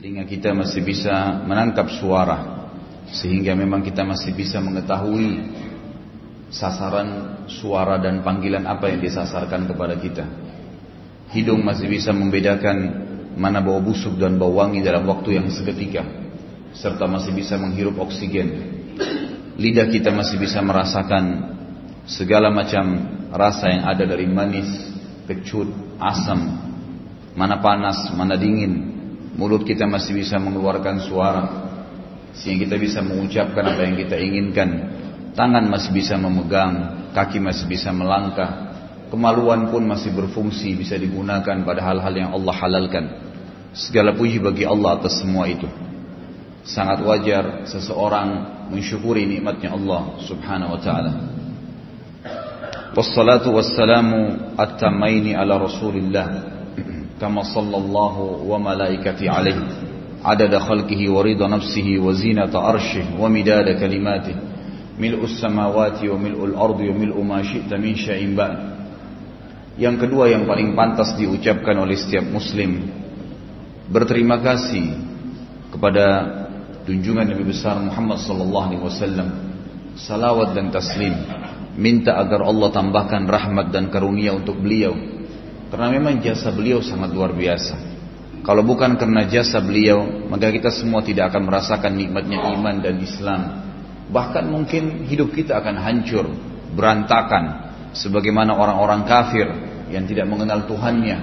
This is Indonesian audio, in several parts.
telinga kita masih bisa menangkap suara sehingga memang kita masih bisa mengetahui sasaran suara dan panggilan apa yang disasarkan kepada kita. Hidung masih bisa membedakan mana bau busuk dan bau wangi dalam waktu yang seketika serta masih bisa menghirup oksigen. Lidah kita masih bisa merasakan segala macam rasa yang ada dari manis, kecut, asam, mana panas, mana dingin, Mulut kita masih bisa mengeluarkan suara sehingga kita bisa mengucapkan apa yang kita inginkan. Tangan masih bisa memegang, kaki masih bisa melangkah. Kemaluan pun masih berfungsi, bisa digunakan pada hal-hal yang Allah halalkan. Segala puji bagi Allah atas semua itu. Sangat wajar seseorang mensyukuri nikmatnya Allah Subhanahu wa taala. Wassalatu wassalamu at-tamaini ala Rasulillah كما صلى الله وملائكته عليه عدد خلقه ورضا نفسه وزينة عرشه ومداد كلماته ملء السماوات وملء الأرض وملء ما شئت من شيء بعد Yang kedua yang paling pantas diucapkan oleh setiap muslim Berterima kasih kepada junjungan Nabi besar Muhammad sallallahu alaihi wasallam salawat dan taslim minta agar Allah tambahkan rahmat dan karunia untuk beliau karena memang jasa beliau sangat luar biasa. Kalau bukan karena jasa beliau, maka kita semua tidak akan merasakan nikmatnya iman dan Islam. Bahkan mungkin hidup kita akan hancur, berantakan. Sebagaimana orang-orang kafir yang tidak mengenal Tuhannya,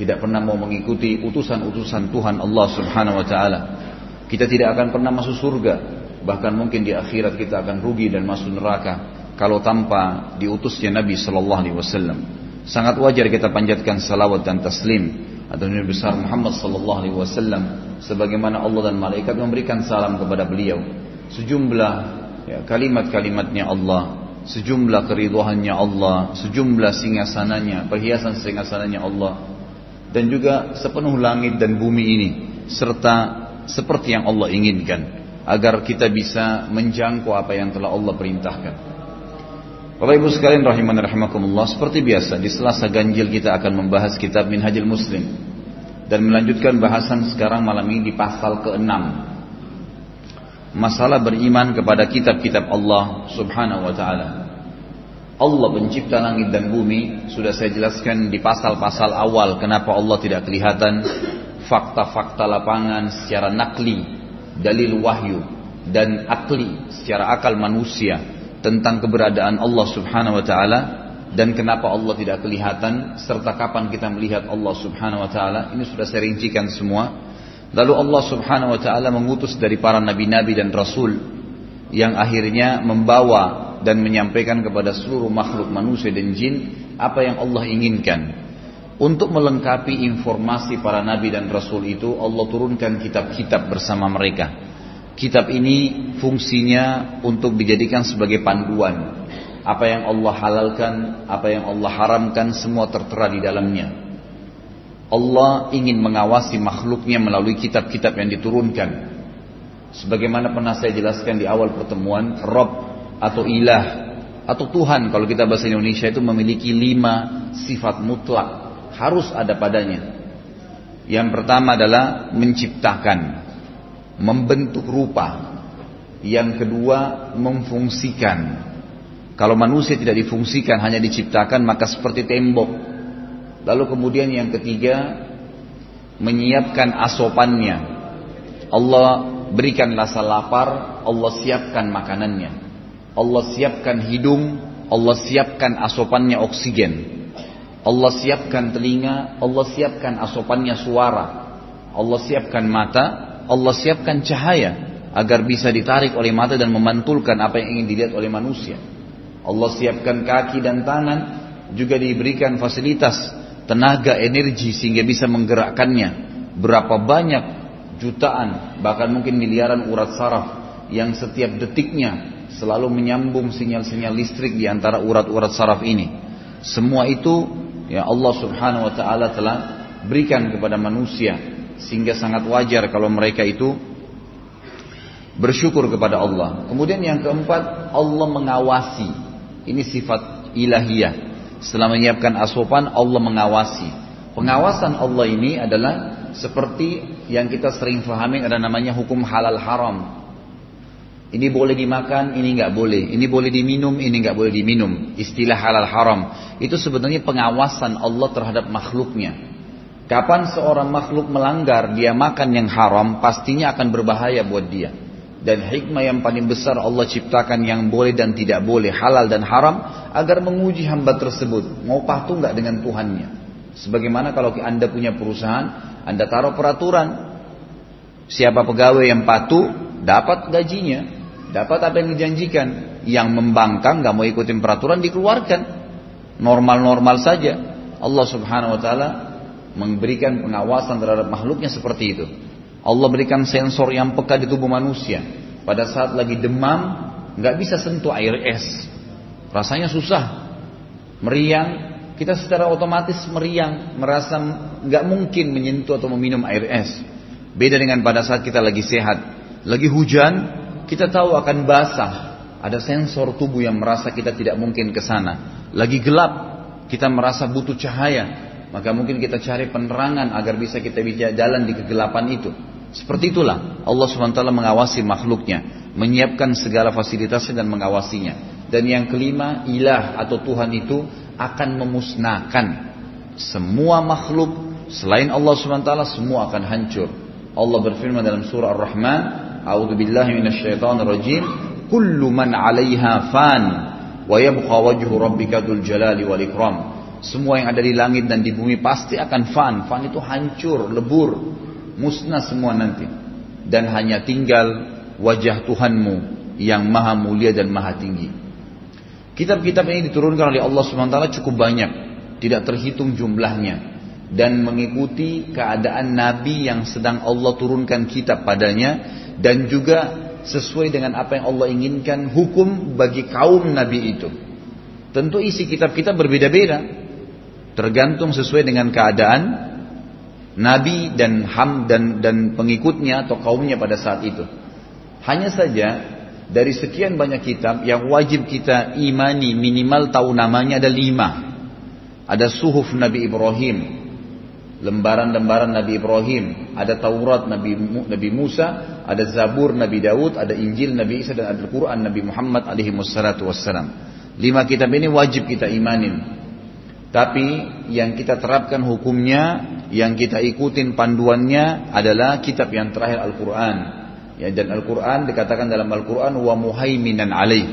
tidak pernah mau mengikuti utusan-utusan Tuhan Allah Subhanahu wa taala. Kita tidak akan pernah masuk surga, bahkan mungkin di akhirat kita akan rugi dan masuk neraka kalau tanpa diutusnya Nabi sallallahu alaihi wasallam. Sangat wajar kita panjatkan salawat dan taslim atau Nabi besar Muhammad sallallahu alaihi wasallam sebagaimana Allah dan malaikat memberikan salam kepada beliau. Sejumlah ya, kalimat-kalimatnya Allah, sejumlah keriduannya Allah, sejumlah singgasananya, perhiasan singgasananya Allah dan juga sepenuh langit dan bumi ini serta seperti yang Allah inginkan agar kita bisa menjangkau apa yang telah Allah perintahkan. Bapak Ibu sekalian rahiman rahimakumullah seperti biasa di Selasa Ganjil kita akan membahas kitab Minhajul Muslim. Dan melanjutkan bahasan sekarang malam ini di pasal ke-6 masalah beriman kepada kitab-kitab Allah Subhanahu wa taala. Allah pencipta langit dan bumi sudah saya jelaskan di pasal-pasal awal kenapa Allah tidak kelihatan. Fakta-fakta lapangan secara nakli dalil wahyu dan akli secara akal manusia tentang keberadaan Allah Subhanahu wa taala dan kenapa Allah tidak kelihatan serta kapan kita melihat Allah Subhanahu wa taala ini sudah saya rincikan semua. Lalu Allah Subhanahu wa taala mengutus dari para nabi-nabi dan rasul yang akhirnya membawa dan menyampaikan kepada seluruh makhluk manusia dan jin apa yang Allah inginkan. Untuk melengkapi informasi para nabi dan rasul itu Allah turunkan kitab-kitab bersama mereka Kitab ini fungsinya untuk dijadikan sebagai panduan. Apa yang Allah halalkan, apa yang Allah haramkan semua tertera di dalamnya. Allah ingin mengawasi makhluknya melalui kitab-kitab yang diturunkan. Sebagaimana pernah saya jelaskan di awal pertemuan, Rob atau ilah atau Tuhan kalau kita bahasa Indonesia itu memiliki lima sifat mutlak harus ada padanya. Yang pertama adalah menciptakan membentuk rupa. Yang kedua, memfungsikan. Kalau manusia tidak difungsikan, hanya diciptakan, maka seperti tembok. Lalu kemudian yang ketiga, menyiapkan asopannya. Allah berikan rasa lapar, Allah siapkan makanannya. Allah siapkan hidung, Allah siapkan asopannya oksigen. Allah siapkan telinga, Allah siapkan asopannya suara. Allah siapkan mata, Allah siapkan cahaya agar bisa ditarik oleh mata dan memantulkan apa yang ingin dilihat oleh manusia. Allah siapkan kaki dan tangan juga diberikan fasilitas tenaga energi sehingga bisa menggerakkannya. Berapa banyak jutaan bahkan mungkin miliaran urat saraf yang setiap detiknya selalu menyambung sinyal-sinyal listrik di antara urat-urat saraf ini. Semua itu ya Allah Subhanahu wa taala telah berikan kepada manusia sehingga sangat wajar kalau mereka itu bersyukur kepada Allah. Kemudian yang keempat, Allah mengawasi. Ini sifat ilahiyah. Setelah menyiapkan asupan, Allah mengawasi. Pengawasan Allah ini adalah seperti yang kita sering pahami ada namanya hukum halal haram. Ini boleh dimakan, ini nggak boleh. Ini boleh diminum, ini nggak boleh diminum. Istilah halal haram itu sebenarnya pengawasan Allah terhadap makhluknya. Kapan seorang makhluk melanggar, dia makan yang haram, pastinya akan berbahaya buat dia. Dan hikmah yang paling besar Allah ciptakan yang boleh dan tidak boleh, halal dan haram, agar menguji hamba tersebut. Mau patuh nggak dengan Tuhannya. Sebagaimana kalau anda punya perusahaan, anda taruh peraturan. Siapa pegawai yang patuh, dapat gajinya. Dapat apa yang dijanjikan. Yang membangkang, nggak mau ikutin peraturan, dikeluarkan. Normal-normal saja. Allah subhanahu wa ta'ala memberikan pengawasan terhadap makhluknya seperti itu. Allah berikan sensor yang peka di tubuh manusia. Pada saat lagi demam, nggak bisa sentuh air es. Rasanya susah. Meriang, kita secara otomatis meriang, merasa nggak mungkin menyentuh atau meminum air es. Beda dengan pada saat kita lagi sehat. Lagi hujan, kita tahu akan basah. Ada sensor tubuh yang merasa kita tidak mungkin ke sana. Lagi gelap, kita merasa butuh cahaya. Maka mungkin kita cari penerangan agar bisa kita bisa jalan di kegelapan itu. Seperti itulah Allah SWT mengawasi makhluknya. Menyiapkan segala fasilitasnya dan mengawasinya. Dan yang kelima, ilah atau Tuhan itu akan memusnahkan semua makhluk selain Allah SWT semua akan hancur. Allah berfirman dalam surah Ar-Rahman, A'udzu billahi rajim. Kullu man 'alaiha fan wa yabqa wajhu rabbika dzul jalali wal ikram. Semua yang ada di langit dan di bumi pasti akan fan. Fan itu hancur, lebur, musnah semua nanti. Dan hanya tinggal wajah Tuhanmu yang maha mulia dan maha tinggi. Kitab-kitab ini diturunkan oleh Allah SWT cukup banyak. Tidak terhitung jumlahnya. Dan mengikuti keadaan Nabi yang sedang Allah turunkan kitab padanya dan juga sesuai dengan apa yang Allah inginkan hukum bagi kaum Nabi itu. Tentu isi kitab kita berbeda-beda, tergantung sesuai dengan keadaan Nabi dan Ham dan dan pengikutnya atau kaumnya pada saat itu. Hanya saja dari sekian banyak kitab yang wajib kita imani minimal tahu namanya ada lima. Ada suhuf Nabi Ibrahim, lembaran-lembaran Nabi Ibrahim, ada Taurat Nabi Nabi Musa, ada Zabur Nabi Daud, ada Injil Nabi Isa dan ada Al-Qur'an Nabi Muhammad alaihi wassalam. Lima kitab ini wajib kita imanin. Tapi yang kita terapkan hukumnya, yang kita ikutin panduannya adalah kitab yang terakhir Al-Qur'an. Ya, dan Al-Quran dikatakan dalam Al-Quran wa muhaiminan alaih.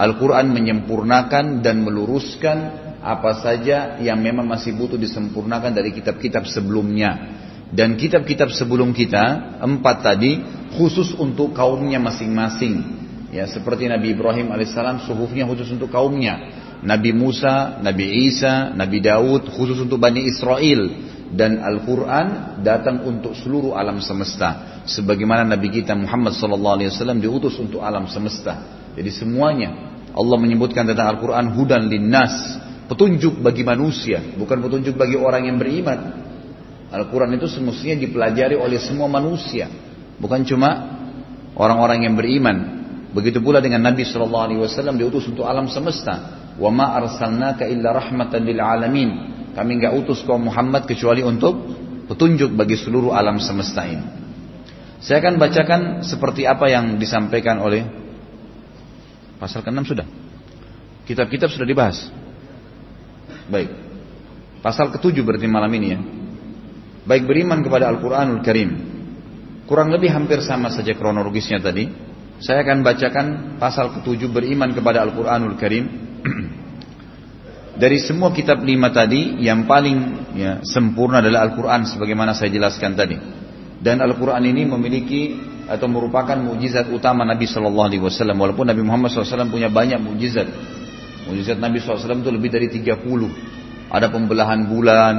Al-Quran menyempurnakan dan meluruskan apa saja yang memang masih butuh disempurnakan dari kitab-kitab sebelumnya. Dan kitab-kitab sebelum kita, empat tadi, khusus untuk kaumnya masing-masing. Ya, seperti Nabi Ibrahim alaihissalam suhufnya khusus untuk kaumnya. Nabi Musa, Nabi Isa, Nabi Daud khusus untuk Bani Israel. Dan Al-Quran datang untuk seluruh alam semesta. Sebagaimana Nabi kita Muhammad SAW diutus untuk alam semesta. Jadi semuanya Allah menyebutkan tentang Al-Quran hudan linnas petunjuk bagi manusia, bukan petunjuk bagi orang yang beriman. Al-Quran itu semestinya dipelajari oleh semua manusia, bukan cuma orang-orang yang beriman. Begitu pula dengan Nabi Wasallam diutus untuk alam semesta. Wa ma arsalnaka illa rahmatan lil alamin. Kami nggak utus kau Muhammad kecuali untuk petunjuk bagi seluruh alam semesta ini. Saya akan bacakan seperti apa yang disampaikan oleh pasal ke-6 sudah. Kitab-kitab sudah dibahas. Baik. Pasal ketujuh berarti malam ini ya. Baik beriman kepada Al-Quranul Karim. Kurang lebih hampir sama saja kronologisnya tadi. Saya akan bacakan pasal ketujuh beriman kepada Al-Quranul Karim. Dari semua kitab lima tadi, yang paling ya, sempurna adalah Al-Quran sebagaimana saya jelaskan tadi. Dan Al-Quran ini memiliki atau merupakan mujizat utama Nabi Shallallahu Alaihi Wasallam. Walaupun Nabi Muhammad SAW punya banyak mujizat, Mujizat Nabi SAW itu lebih dari 30. Ada pembelahan bulan,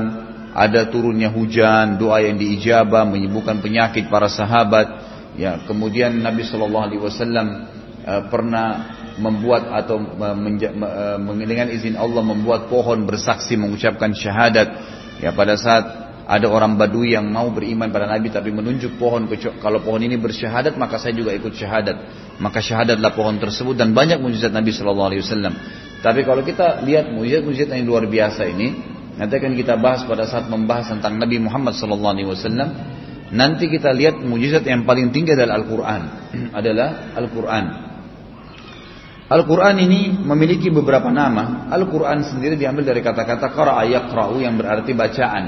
ada turunnya hujan, doa yang diijabah, menyembuhkan penyakit para sahabat. Ya, kemudian Nabi Shallallahu Alaihi Wasallam uh, pernah membuat atau uh, uh, dengan izin Allah membuat pohon bersaksi mengucapkan syahadat. Ya, pada saat ada orang Badui yang mau beriman pada Nabi tapi menunjuk pohon kalau pohon ini bersyahadat maka saya juga ikut syahadat maka syahadatlah pohon tersebut dan banyak mujizat Nabi Shallallahu Alaihi Wasallam tapi kalau kita lihat mujizat-mujizat yang luar biasa ini, Nanti akan kita bahas pada saat membahas tentang Nabi Muhammad SAW. Nanti kita lihat mujizat yang paling tinggi adalah Al-Quran. adalah Al-Quran. Al-Quran ini memiliki beberapa nama. Al-Quran sendiri diambil dari kata-kata qara'a yaqra'u yang berarti bacaan.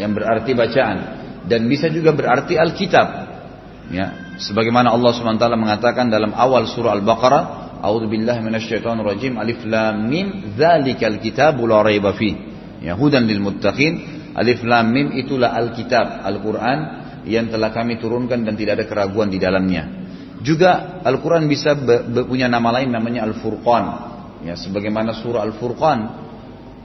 Yang berarti bacaan. Dan bisa juga berarti Alkitab. Ya, sebagaimana Allah SWT mengatakan dalam awal surah Al-Baqarah, A'udzu billahi minasyaitonir rajim. Alif lam mim dzalikal kitabu la raiba fihi. Ya, hudan lil muttaqin. Alif lam mim itulah Alkitab, Al-Qur'an yang telah kami turunkan dan tidak ada keraguan di dalamnya. Juga Al-Qur'an bisa punya nama lain namanya Al-Furqan. Ya, sebagaimana surah Al-Furqan.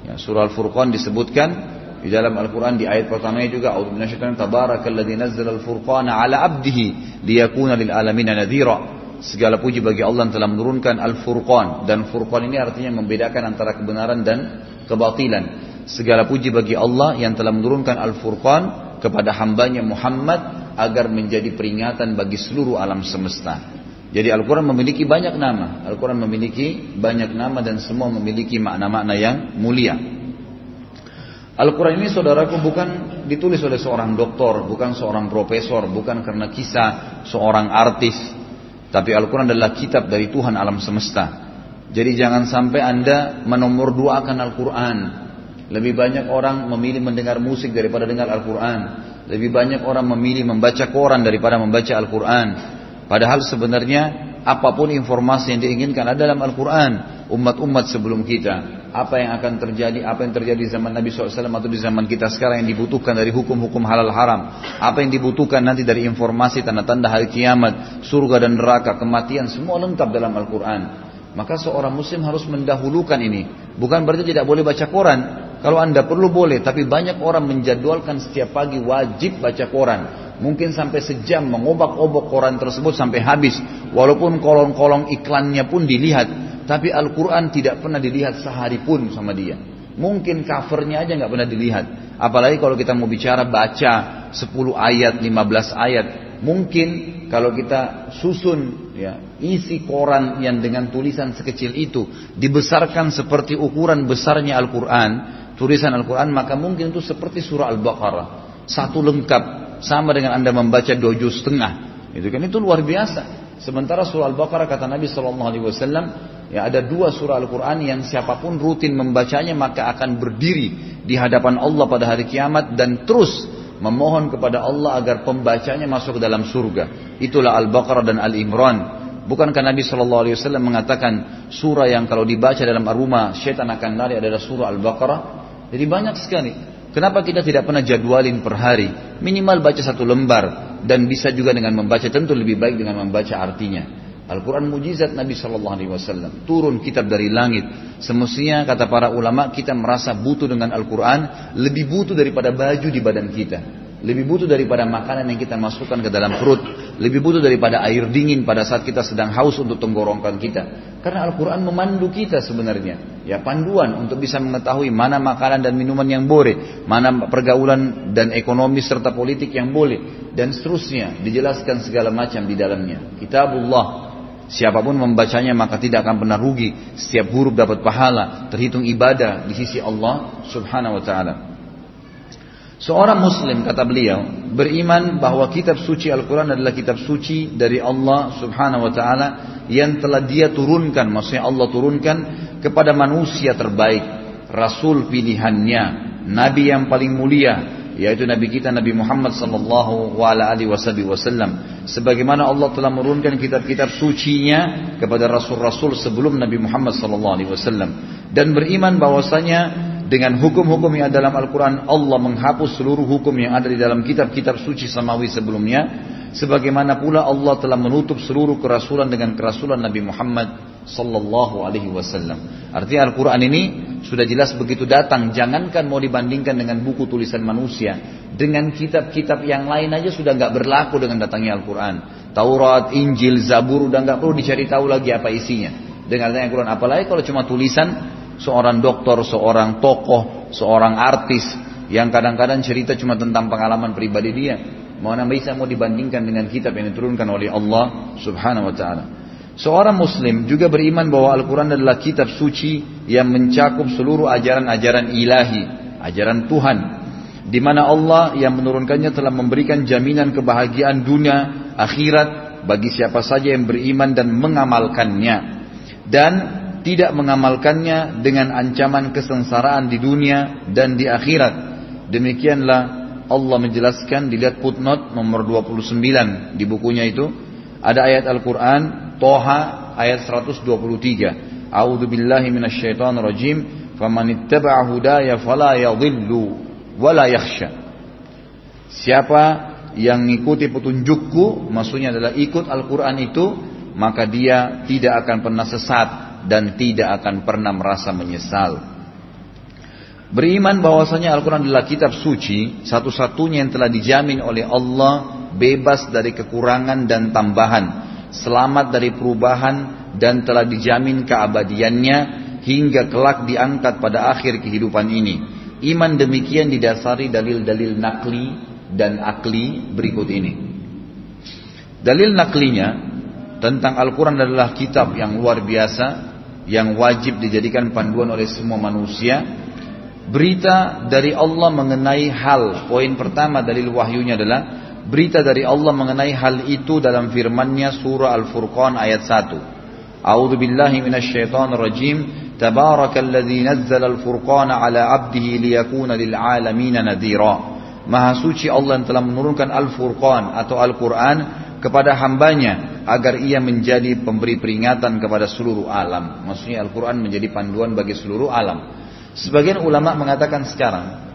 Ya, surah Al-Furqan disebutkan di dalam Al-Quran di ayat pertamanya juga al-furqana 'ala 'abdihi liyakuna lil alamin nadhira. Segala puji bagi Allah yang telah menurunkan Al-Furqan dan Furqan ini artinya membedakan antara kebenaran dan kebatilan. Segala puji bagi Allah yang telah menurunkan Al-Furqan kepada hambanya Muhammad agar menjadi peringatan bagi seluruh alam semesta. Jadi Al-Quran memiliki banyak nama. Al-Quran memiliki banyak nama dan semua memiliki makna-makna yang mulia. Al-Quran ini saudaraku bukan ditulis oleh seorang doktor, bukan seorang profesor, bukan karena kisah seorang artis. Tapi Al-Quran adalah kitab dari Tuhan alam semesta. Jadi jangan sampai anda menomor duakan Al-Quran. Lebih banyak orang memilih mendengar musik daripada dengar Al-Quran. Lebih banyak orang memilih membaca koran daripada membaca Al-Quran. Padahal sebenarnya apa pun informasi yang diinginkan ada dalam Al-Quran. Umat-umat sebelum kita. Apa yang akan terjadi, apa yang terjadi di zaman Nabi SAW atau di zaman kita sekarang yang dibutuhkan dari hukum-hukum halal haram. Apa yang dibutuhkan nanti dari informasi tanda-tanda hari kiamat, surga dan neraka, kematian, semua lengkap dalam Al-Quran. Maka seorang muslim harus mendahulukan ini. Bukan berarti tidak boleh baca koran. Kalau anda perlu boleh, tapi banyak orang menjadwalkan setiap pagi wajib baca koran. Mungkin sampai sejam mengobak-obok koran tersebut sampai habis. Walaupun kolong-kolong iklannya pun dilihat. Tapi Al-Quran tidak pernah dilihat sehari pun sama dia. Mungkin covernya aja nggak pernah dilihat. Apalagi kalau kita mau bicara baca 10 ayat, 15 ayat. Mungkin kalau kita susun ya, isi koran yang dengan tulisan sekecil itu dibesarkan seperti ukuran besarnya Al-Quran, tulisan Al-Quran, maka mungkin itu seperti surah Al-Baqarah. Satu lengkap, sama dengan Anda membaca dua juz setengah. Itu kan itu luar biasa. Sementara surah Al-Baqarah kata Nabi Shallallahu Alaihi Wasallam, ya ada dua surah Al-Quran yang siapa pun rutin membacanya maka akan berdiri di hadapan Allah pada hari kiamat dan terus memohon kepada Allah agar pembacanya masuk ke dalam surga. Itulah Al-Baqarah dan Al-Imran. Bukankah Nabi Shallallahu Alaihi Wasallam mengatakan surah yang kalau dibaca dalam rumah syaitan akan lari adalah surah Al-Baqarah? Jadi banyak sekali. Kenapa kita tidak pernah jadwalin per hari? Minimal baca satu lembar dan bisa juga dengan membaca tentu lebih baik dengan membaca artinya. Al-Quran mujizat Nabi Shallallahu Alaihi Wasallam turun kitab dari langit. Semestinya kata para ulama kita merasa butuh dengan Al-Quran lebih butuh daripada baju di badan kita, lebih butuh daripada makanan yang kita masukkan ke dalam perut, lebih butuh daripada air dingin pada saat kita sedang haus untuk tenggorokan kita. Karena Al-Quran memandu kita sebenarnya, ya panduan untuk bisa mengetahui mana makanan dan minuman yang boleh, mana pergaulan dan ekonomi serta politik yang boleh, dan seterusnya dijelaskan segala macam di dalamnya. Kitabullah Siapa pun membacanya maka tidak akan pernah rugi. Setiap huruf dapat pahala, terhitung ibadah di sisi Allah Subhanahu wa taala. Seorang muslim kata beliau beriman bahwa kitab suci Al-Quran adalah kitab suci dari Allah subhanahu wa ta'ala yang telah dia turunkan, maksudnya Allah turunkan kepada manusia terbaik, Rasul pilihannya, Nabi yang paling mulia, yaitu Nabi kita Nabi Muhammad sallallahu alaihi wasallam. Sebagaimana Allah telah menurunkan kitab-kitab sucinya kepada rasul-rasul sebelum Nabi Muhammad sallallahu alaihi wasallam. Dan beriman bahwasanya dengan hukum-hukum yang ada dalam Al-Quran Allah menghapus seluruh hukum yang ada di dalam kitab-kitab suci samawi sebelumnya sebagaimana pula Allah telah menutup seluruh kerasulan dengan kerasulan Nabi Muhammad sallallahu alaihi wasallam. Artinya Al-Qur'an ini sudah jelas begitu datang, jangankan mau dibandingkan dengan buku tulisan manusia, dengan kitab-kitab yang lain aja sudah nggak berlaku dengan datangnya Al-Qur'an. Taurat, Injil, Zabur udah nggak perlu dicari tahu lagi apa isinya. Dengan adanya Al-Qur'an apalagi kalau cuma tulisan seorang dokter, seorang tokoh, seorang artis yang kadang-kadang cerita cuma tentang pengalaman pribadi dia. Mana bisa mau dibandingkan dengan kitab yang diturunkan oleh Allah Subhanahu wa taala. Seorang muslim juga beriman bahwa Al-Quran adalah kitab suci yang mencakup seluruh ajaran-ajaran ilahi. ajaran Tuhan di mana Allah yang menurunkannya telah memberikan jaminan kebahagiaan dunia akhirat bagi siapa saja yang beriman dan mengamalkannya dan tidak mengamalkannya dengan ancaman kesengsaraan di dunia dan di akhirat. Demikianlah Allah menjelaskan dilihat footnote nomor 29 di bukunya itu. Ada ayat Al-Qur'an Toha ayat 123 A'udzu billahi minasyaitonir rajim. Faman ittaba'a hudaya fala yadhillu wala yakhsha. Siapa yang mengikuti petunjukku maksudnya adalah ikut Al-Qur'an itu maka dia tidak akan pernah sesat dan tidak akan pernah merasa menyesal. Beriman bahwasanya Al-Quran adalah kitab suci, satu-satunya yang telah dijamin oleh Allah bebas dari kekurangan dan tambahan, selamat dari perubahan dan telah dijamin keabadiannya hingga kelak diangkat pada akhir kehidupan ini. Iman demikian didasari dalil-dalil nakli dan akli berikut ini. Dalil naklinya tentang Al-Quran adalah kitab yang luar biasa, yang wajib dijadikan panduan oleh semua manusia, Berita dari Allah mengenai hal Poin pertama dari wahyunya adalah Berita dari Allah mengenai hal itu dalam firmannya surah Al-Furqan ayat 1 A'udhu billahi minasyaitanir rajim Tabarakalladzi nazzala al-furqana ala abdihi liyakuna lil'alamina nadhira. Maha suci Allah yang telah menurunkan Al-Furqan atau Al-Quran kepada hambanya agar ia menjadi pemberi peringatan kepada seluruh alam. Maksudnya Al-Quran menjadi panduan bagi seluruh alam. Sebagian ulama mengatakan sekarang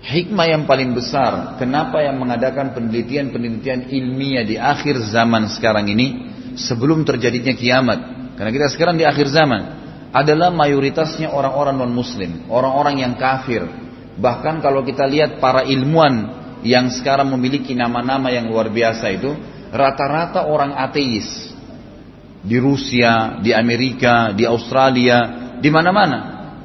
hikmah yang paling besar kenapa yang mengadakan penelitian-penelitian ilmiah di akhir zaman sekarang ini sebelum terjadinya kiamat. Karena kita sekarang di akhir zaman adalah mayoritasnya orang-orang non muslim, orang-orang yang kafir. Bahkan kalau kita lihat para ilmuwan yang sekarang memiliki nama-nama yang luar biasa itu rata-rata orang ateis. Di Rusia, di Amerika, di Australia, di mana-mana.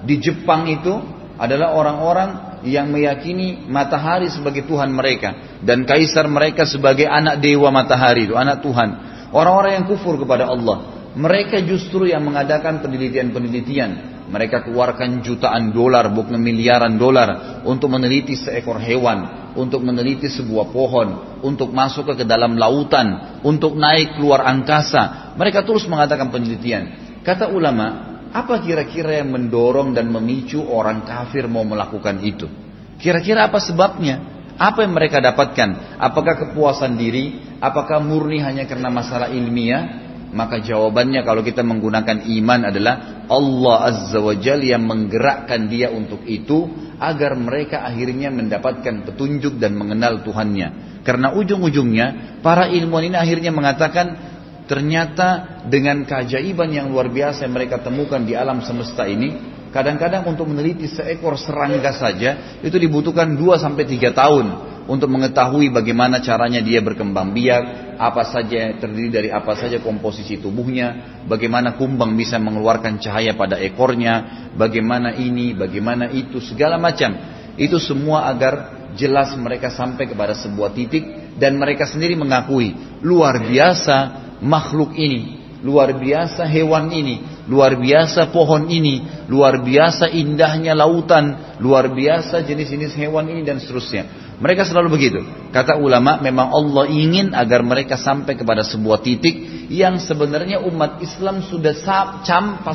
Di Jepang itu adalah orang-orang yang meyakini matahari sebagai Tuhan mereka dan kaisar mereka sebagai anak dewa matahari itu anak Tuhan. Orang-orang yang kufur kepada Allah. Mereka justru yang mengadakan penelitian-penelitian mereka keluarkan jutaan dolar bukan miliaran dolar untuk meneliti seekor hewan untuk meneliti sebuah pohon untuk masuk ke dalam lautan untuk naik keluar angkasa mereka terus mengadakan penelitian kata ulama apa kira-kira yang mendorong dan memicu orang kafir mau melakukan itu? Kira-kira apa sebabnya? Apa yang mereka dapatkan? Apakah kepuasan diri? Apakah murni hanya karena masalah ilmiah? Maka jawabannya kalau kita menggunakan iman adalah Allah Azza wa Jal yang menggerakkan dia untuk itu agar mereka akhirnya mendapatkan petunjuk dan mengenal Tuhannya. Karena ujung-ujungnya para ilmuwan ini akhirnya mengatakan Ternyata dengan keajaiban yang luar biasa yang mereka temukan di alam semesta ini, kadang-kadang untuk meneliti seekor serangga saja itu dibutuhkan 2 sampai 3 tahun untuk mengetahui bagaimana caranya dia berkembang biak, apa saja terdiri dari apa saja komposisi tubuhnya, bagaimana kumbang bisa mengeluarkan cahaya pada ekornya, bagaimana ini, bagaimana itu, segala macam. Itu semua agar jelas mereka sampai kepada sebuah titik dan mereka sendiri mengakui luar biasa makhluk ini, luar biasa hewan ini, luar biasa pohon ini, luar biasa indahnya lautan, luar biasa jenis-jenis hewan ini dan seterusnya. Mereka selalu begitu. Kata ulama, memang Allah ingin agar mereka sampai kepada sebuah titik yang sebenarnya umat Islam sudah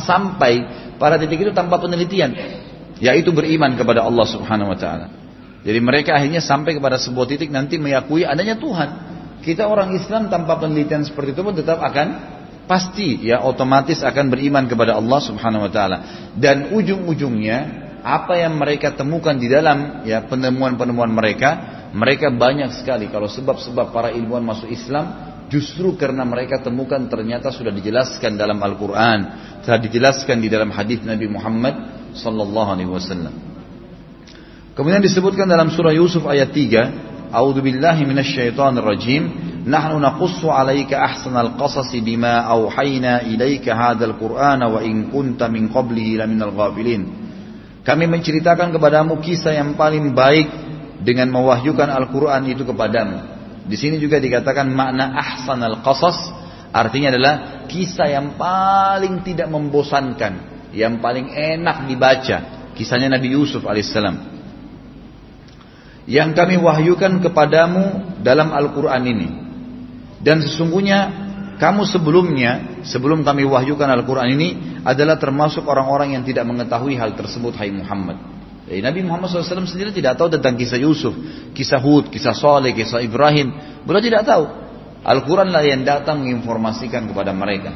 sampai pada titik itu tanpa penelitian, yaitu beriman kepada Allah Subhanahu wa taala. Jadi mereka akhirnya sampai kepada sebuah titik nanti meyakui adanya Tuhan. Kita orang Islam tanpa penelitian seperti itu pun tetap akan pasti ya otomatis akan beriman kepada Allah Subhanahu wa taala. Dan ujung-ujungnya apa yang mereka temukan di dalam ya penemuan-penemuan mereka, mereka banyak sekali kalau sebab-sebab para ilmuwan masuk Islam justru karena mereka temukan ternyata sudah dijelaskan dalam Al-Qur'an, sudah dijelaskan di dalam hadis Nabi Muhammad sallallahu alaihi wasallam. Kemudian disebutkan dalam surah Yusuf ayat 3, A'udzubillahi minasyaitonirrajim rajim نحن نقص عليك أحسن القصص بما أوحينا إليك هذا القرآن وإن كنت من قبله لمن الغافلين. Kami menceritakan kepadamu kisah yang paling baik dengan mewahyukan Al-Qur'an itu kepadamu. Di sini juga dikatakan makna ahsan al-qasas artinya adalah kisah yang paling tidak membosankan, yang paling enak dibaca. Kisahnya Nabi Yusuf alaihissalam yang kami wahyukan kepadamu dalam Al-Quran ini. Dan sesungguhnya kamu sebelumnya, sebelum kami wahyukan Al-Quran ini adalah termasuk orang-orang yang tidak mengetahui hal tersebut, hai Muhammad. Jadi Nabi Muhammad SAW sendiri tidak tahu tentang kisah Yusuf, kisah Hud, kisah Saleh, kisah Ibrahim. Beliau tidak tahu. Al-Quran lah yang datang menginformasikan kepada mereka.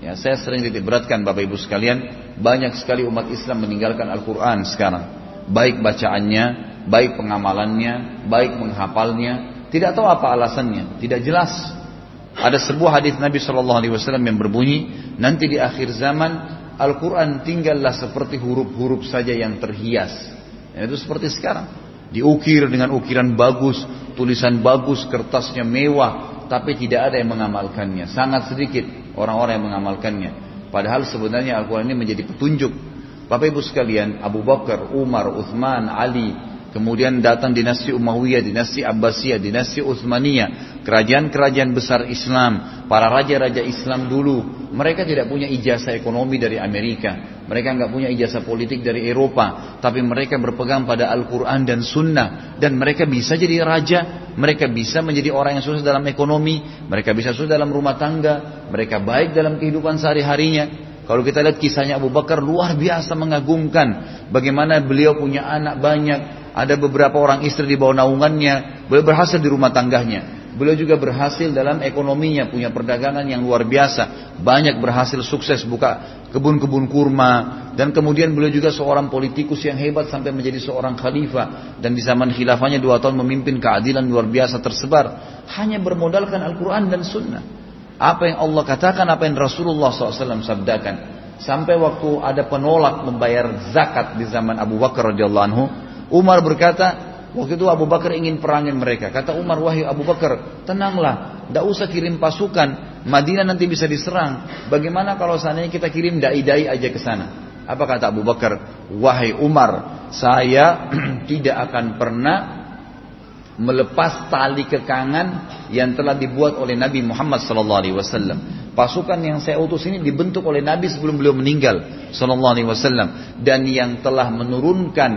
Ya, saya sering titik beratkan Bapak Ibu sekalian, banyak sekali umat Islam meninggalkan Al-Quran sekarang. Baik bacaannya, baik pengamalannya, baik menghafalnya, tidak tahu apa alasannya, tidak jelas. Ada sebuah hadis Nabi Shallallahu Alaihi Wasallam yang berbunyi, nanti di akhir zaman Al-Quran tinggallah seperti huruf-huruf saja yang terhias. Ya, itu seperti sekarang. Diukir dengan ukiran bagus, tulisan bagus, kertasnya mewah, tapi tidak ada yang mengamalkannya. Sangat sedikit orang-orang yang mengamalkannya. Padahal sebenarnya Al-Quran ini menjadi petunjuk. Bapak Ibu sekalian, Abu Bakar, Umar, Uthman, Ali, Kemudian datang dinasti Umayyah, dinasti Abbasiyah, dinasti Utsmaniyah, kerajaan-kerajaan besar Islam, para raja-raja Islam dulu. Mereka tidak punya ijazah ekonomi dari Amerika, mereka nggak punya ijazah politik dari Eropa, tapi mereka berpegang pada Al-Quran dan Sunnah, dan mereka bisa jadi raja, mereka bisa menjadi orang yang sukses dalam ekonomi, mereka bisa sukses dalam rumah tangga, mereka baik dalam kehidupan sehari-harinya. Kalau kita lihat kisahnya Abu Bakar luar biasa mengagumkan. Bagaimana beliau punya anak banyak, ada beberapa orang istri di bawah naungannya, beliau berhasil di rumah tangganya. Beliau juga berhasil dalam ekonominya, punya perdagangan yang luar biasa. Banyak berhasil sukses buka kebun-kebun kurma. Dan kemudian beliau juga seorang politikus yang hebat sampai menjadi seorang khalifah. Dan di zaman khilafahnya dua tahun memimpin keadilan luar biasa tersebar. Hanya bermodalkan Al-Quran dan Sunnah. Apa yang Allah katakan, apa yang Rasulullah SAW sabdakan. Sampai waktu ada penolak membayar zakat di zaman Abu Bakar radhiyallahu anhu, Umar berkata, waktu itu Abu Bakar ingin perangin mereka. Kata Umar, wahai Abu Bakar, tenanglah, tidak usah kirim pasukan. Madinah nanti bisa diserang. Bagaimana kalau seandainya kita kirim dai-dai aja ke sana? Apa kata Abu Bakar? Wahai Umar, saya tidak akan pernah melepas tali kekangan yang telah dibuat oleh Nabi Muhammad SAW. Pasukan yang saya utus ini dibentuk oleh Nabi sebelum beliau meninggal SAW. Dan yang telah menurunkan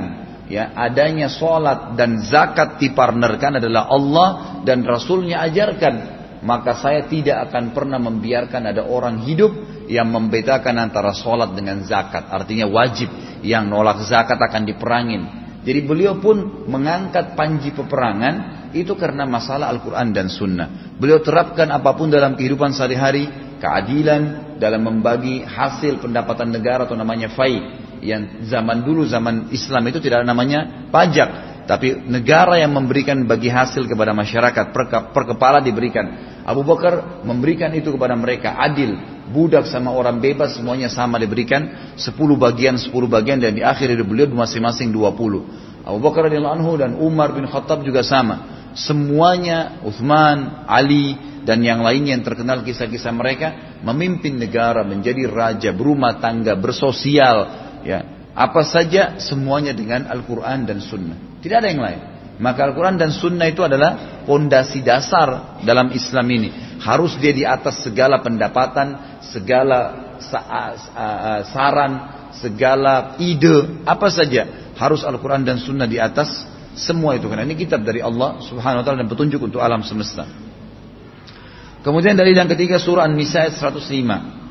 ya adanya solat dan zakat dipartnerkan adalah Allah dan Rasulnya ajarkan. Maka saya tidak akan pernah membiarkan ada orang hidup yang membedakan antara solat dengan zakat. Artinya wajib. Yang nolak zakat akan diperangin. Jadi beliau pun mengangkat panji peperangan itu karena masalah Al-Quran dan Sunnah. Beliau terapkan apa pun dalam kehidupan sehari-hari keadilan dalam membagi hasil pendapatan negara atau namanya fai yang zaman dulu zaman Islam itu tidak ada namanya pajak tapi negara yang memberikan bagi hasil kepada masyarakat per, kepala diberikan. Abu Bakar memberikan itu kepada mereka adil budak sama orang bebas semuanya sama diberikan. 10 bagian 10 bagian dan di akhir hidup beliau masing-masing 20 Abu Bakar radhiyallahu anhu dan Umar bin Khattab juga sama. Semuanya Uthman, Ali dan yang lainnya yang terkenal kisah-kisah mereka memimpin negara menjadi raja berumah tangga bersosial Ya, apa saja semuanya dengan Al-Quran dan Sunnah. Tidak ada yang lain. Maka Al-Quran dan Sunnah itu adalah pondasi dasar dalam Islam ini. Harus dia di atas segala pendapatan, segala saran, segala ide, apa saja. Harus Al-Quran dan Sunnah di atas semua itu. Karena ini kitab dari Allah subhanahu wa ta'ala dan petunjuk untuk alam semesta. Kemudian dari yang ketiga surah An-Nisa 105.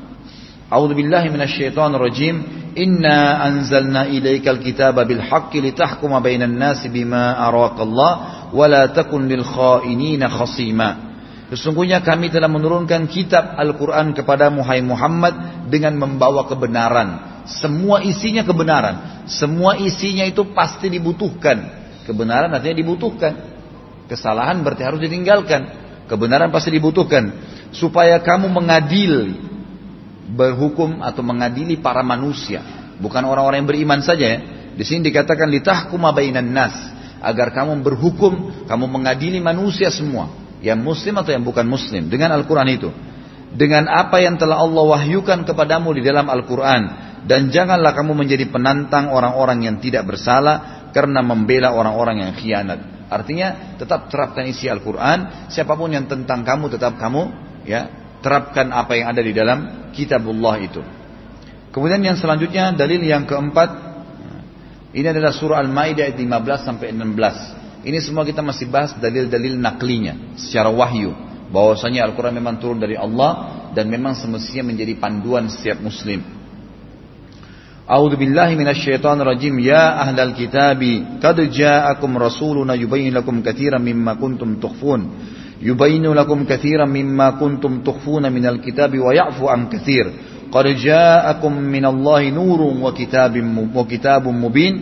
A'udzu billahi minasyaitonir rajim. Inna anzalna ilaikal kitaba bil haqqi litahkuma bainan nasi bima araqallah wa la takun lil khainina khasima. Sesungguhnya kami telah menurunkan kitab Al-Quran kepada Muhammad dengan membawa kebenaran. Semua isinya kebenaran. Semua isinya itu pasti dibutuhkan. Kebenaran artinya dibutuhkan. Kesalahan berarti harus ditinggalkan. Kebenaran pasti dibutuhkan. Supaya kamu mengadil berhukum atau mengadili para manusia, bukan orang-orang yang beriman saja ya. Di sini dikatakan litahkuma bainan nas, agar kamu berhukum, kamu mengadili manusia semua, yang muslim atau yang bukan muslim dengan Al-Qur'an itu. Dengan apa yang telah Allah wahyukan kepadamu di dalam Al-Qur'an dan janganlah kamu menjadi penantang orang-orang yang tidak bersalah karena membela orang-orang yang khianat. Artinya tetap terapkan isi Al-Quran. Siapa pun yang tentang kamu tetap kamu ya terapkan apa yang ada di dalam kitabullah itu. Kemudian yang selanjutnya dalil yang keempat Ini adalah surah Al-Maidah ayat 15 sampai 16. Ini semua kita masih bahas dalil-dalil naklinya secara wahyu bahwasanya Al-Qur'an memang turun dari Allah dan memang semestinya menjadi panduan setiap muslim. A'udzu billahi minasyaitonir rajim. Ya ahlal kitabi, qad ja'akum rasuluna yubayyin lakum katsiran mimma kuntum tukhfun. يبين لكم كثيرا مما كنتم تخفون من الكتاب ويعفو عن كثير. قد جاءكم من الله نور وكتاب وكتاب مبين.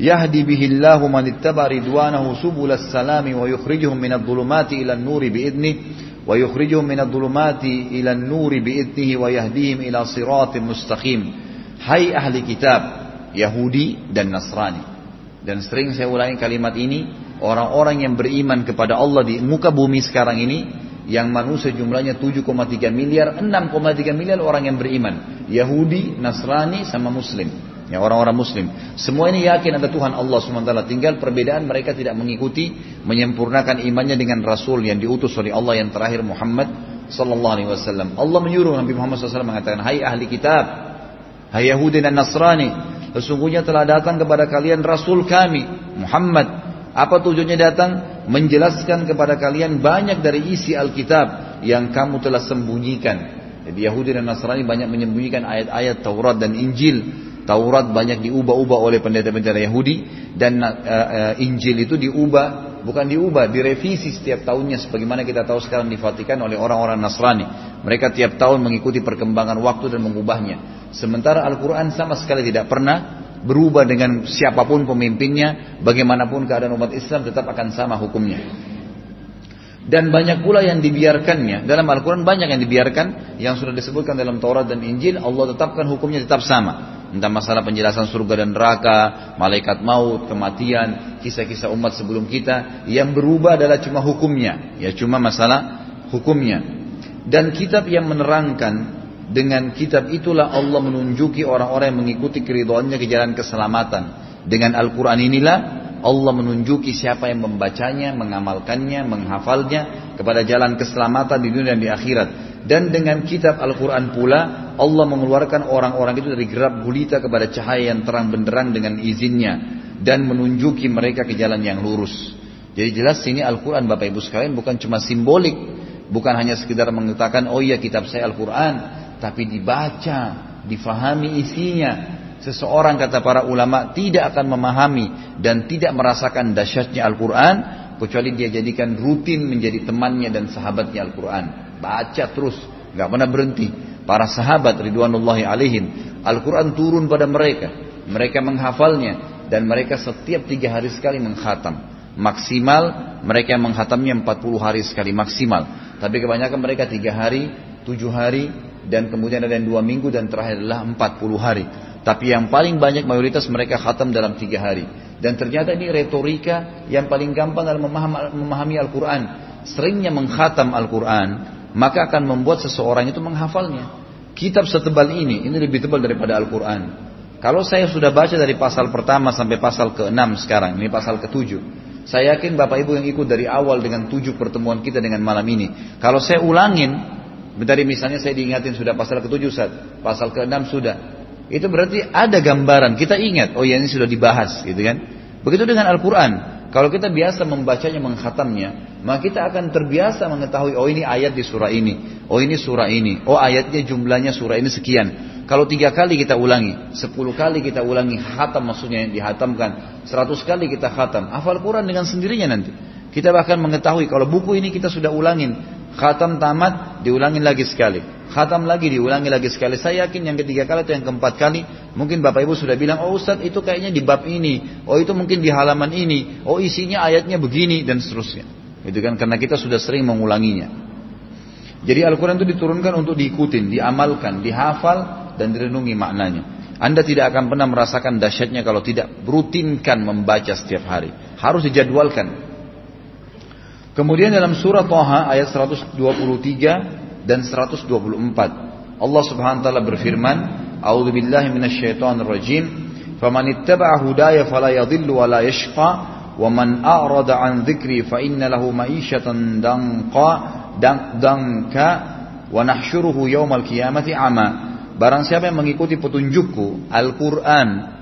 يهدي به الله من اتبع رضوانه سبل السلام ويخرجهم من الظلمات إلى النور بإذنه ويخرجهم من الظلمات إلى النور بإذنه ويهديهم إلى صراط مستقيم. هاي أهل كتاب يهودي dan nasrani. Dan sering saya ulangi kalimat ini Orang-orang yang beriman kepada Allah di muka bumi sekarang ini Yang manusia jumlahnya 7,3 miliar 6,3 miliar orang yang beriman. Yahudi, Nasrani sama Muslim. Ya orang-orang Muslim. Semua ini yakin ada Tuhan Allah SWT Tinggal perbedaan mereka tidak mengikuti Menyempurnakan imannya dengan Rasul yang diutus oleh Allah yang terakhir Muhammad Sallallahu Alaihi Wasallam. Allah menyuruh Nabi Muhammad SAW mengatakan Hai ahli kitab Hai Yahudi dan Nasrani, sesungguhnya telah datang kepada kalian Rasul kami, Muhammad. Apa tujuannya datang? Menjelaskan kepada kalian banyak dari isi Alkitab yang kamu telah sembunyikan. Jadi Yahudi dan Nasrani banyak menyembunyikan ayat-ayat Taurat dan Injil. Taurat banyak diubah-ubah oleh pendeta-pendeta Yahudi dan uh, uh, Injil itu diubah bukan diubah, direvisi setiap tahunnya sebagaimana kita tahu sekarang di Vatikan oleh orang-orang Nasrani. Mereka tiap tahun mengikuti perkembangan waktu dan mengubahnya. Sementara Al-Quran sama sekali tidak pernah berubah dengan siapa pun pemimpinnya, bagaimanapun keadaan umat Islam tetap akan sama hukumnya. Dan banyak pula yang dibiarkannya. Dalam Al-Quran banyak yang dibiarkan yang sudah disebutkan dalam Taurat dan Injil. Allah tetapkan hukumnya tetap sama. Entah masalah penjelasan surga dan neraka, malaikat maut, kematian, kisah-kisah umat sebelum kita. Yang berubah adalah cuma hukumnya. Ya cuma masalah hukumnya. Dan kitab yang menerangkan dengan kitab itulah Allah menunjuki orang-orang yang mengikuti keriduannya ke jalan keselamatan. Dengan Al-Quran inilah Allah menunjuki siapa yang membacanya, mengamalkannya, menghafalnya kepada jalan keselamatan di dunia dan di akhirat. Dan dengan kitab Al-Quran pula Allah mengeluarkan orang-orang itu dari gerab gulita kepada cahaya yang terang benderang dengan izinnya. Dan menunjuki mereka ke jalan yang lurus. Jadi jelas sini Al-Quran Bapak Ibu sekalian bukan cuma simbolik. Bukan hanya sekedar mengatakan oh iya kitab saya Al-Quran tapi dibaca, difahami isinya. Seseorang kata para ulama tidak akan memahami dan tidak merasakan dahsyatnya Al-Quran kecuali dia jadikan rutin menjadi temannya dan sahabatnya Al-Quran. Baca terus, nggak pernah berhenti. Para sahabat Ridwanullahi alaihim, Al-Quran turun pada mereka. Mereka menghafalnya dan mereka setiap tiga hari sekali menghatam. Maksimal mereka yang menghatamnya 40 hari sekali maksimal. Tapi kebanyakan mereka tiga hari, tujuh hari, dan kemudian ada yang dua minggu dan terakhir adalah empat puluh hari. Tapi yang paling banyak mayoritas mereka khatam dalam tiga hari. Dan ternyata ini retorika yang paling gampang dalam memahami Al-Quran. Seringnya menghatam Al-Quran, maka akan membuat seseorang itu menghafalnya. Kitab setebal ini, ini lebih tebal daripada Al-Quran. Kalau saya sudah baca dari pasal pertama sampai pasal ke-6 sekarang, ini pasal ke-7. Saya yakin Bapak Ibu yang ikut dari awal dengan tujuh pertemuan kita dengan malam ini. Kalau saya ulangin, Tadi misalnya saya diingatin sudah pasal ke-7 Ustaz, pasal ke-6 sudah. Itu berarti ada gambaran, kita ingat, oh ya ini sudah dibahas gitu kan. Begitu dengan Al-Quran. Kalau kita biasa membacanya, menghatamnya, maka kita akan terbiasa mengetahui, oh ini ayat di surah ini, oh ini surah ini, oh ayatnya jumlahnya surah ini sekian. Kalau tiga kali kita ulangi, sepuluh kali kita ulangi, hatam maksudnya yang dihatamkan, seratus kali kita hatam, hafal Quran dengan sendirinya nanti. Kita bahkan mengetahui kalau buku ini kita sudah ulangin, Khatam tamat, diulangi lagi sekali. Khatam lagi, diulangi lagi sekali. Saya yakin yang ketiga kali atau yang keempat kali, mungkin Bapak Ibu sudah bilang, oh Ustaz itu kayaknya di bab ini. Oh itu mungkin di halaman ini. Oh isinya ayatnya begini dan seterusnya. Itu kan karena kita sudah sering mengulanginya. Jadi Al-Quran itu diturunkan untuk diikutin, diamalkan, dihafal, dan direnungi maknanya. Anda tidak akan pernah merasakan dahsyatnya kalau tidak rutinkan membaca setiap hari. Harus dijadwalkan. Kemudian dalam surah Taha ayat 123 dan 124 Allah Subhanahu wa taala berfirman, "A'udzu billahi minasyaitonir rajim. Faman ittaba'a hudaya fala yadhillu wa la yashqa, wa man a'rada 'an dzikri fa inna lahu ma'isyatan danqa danka wa nahsyuruhu yaumal qiyamati ama." Barang siapa yang mengikuti petunjukku, Al-Qur'an,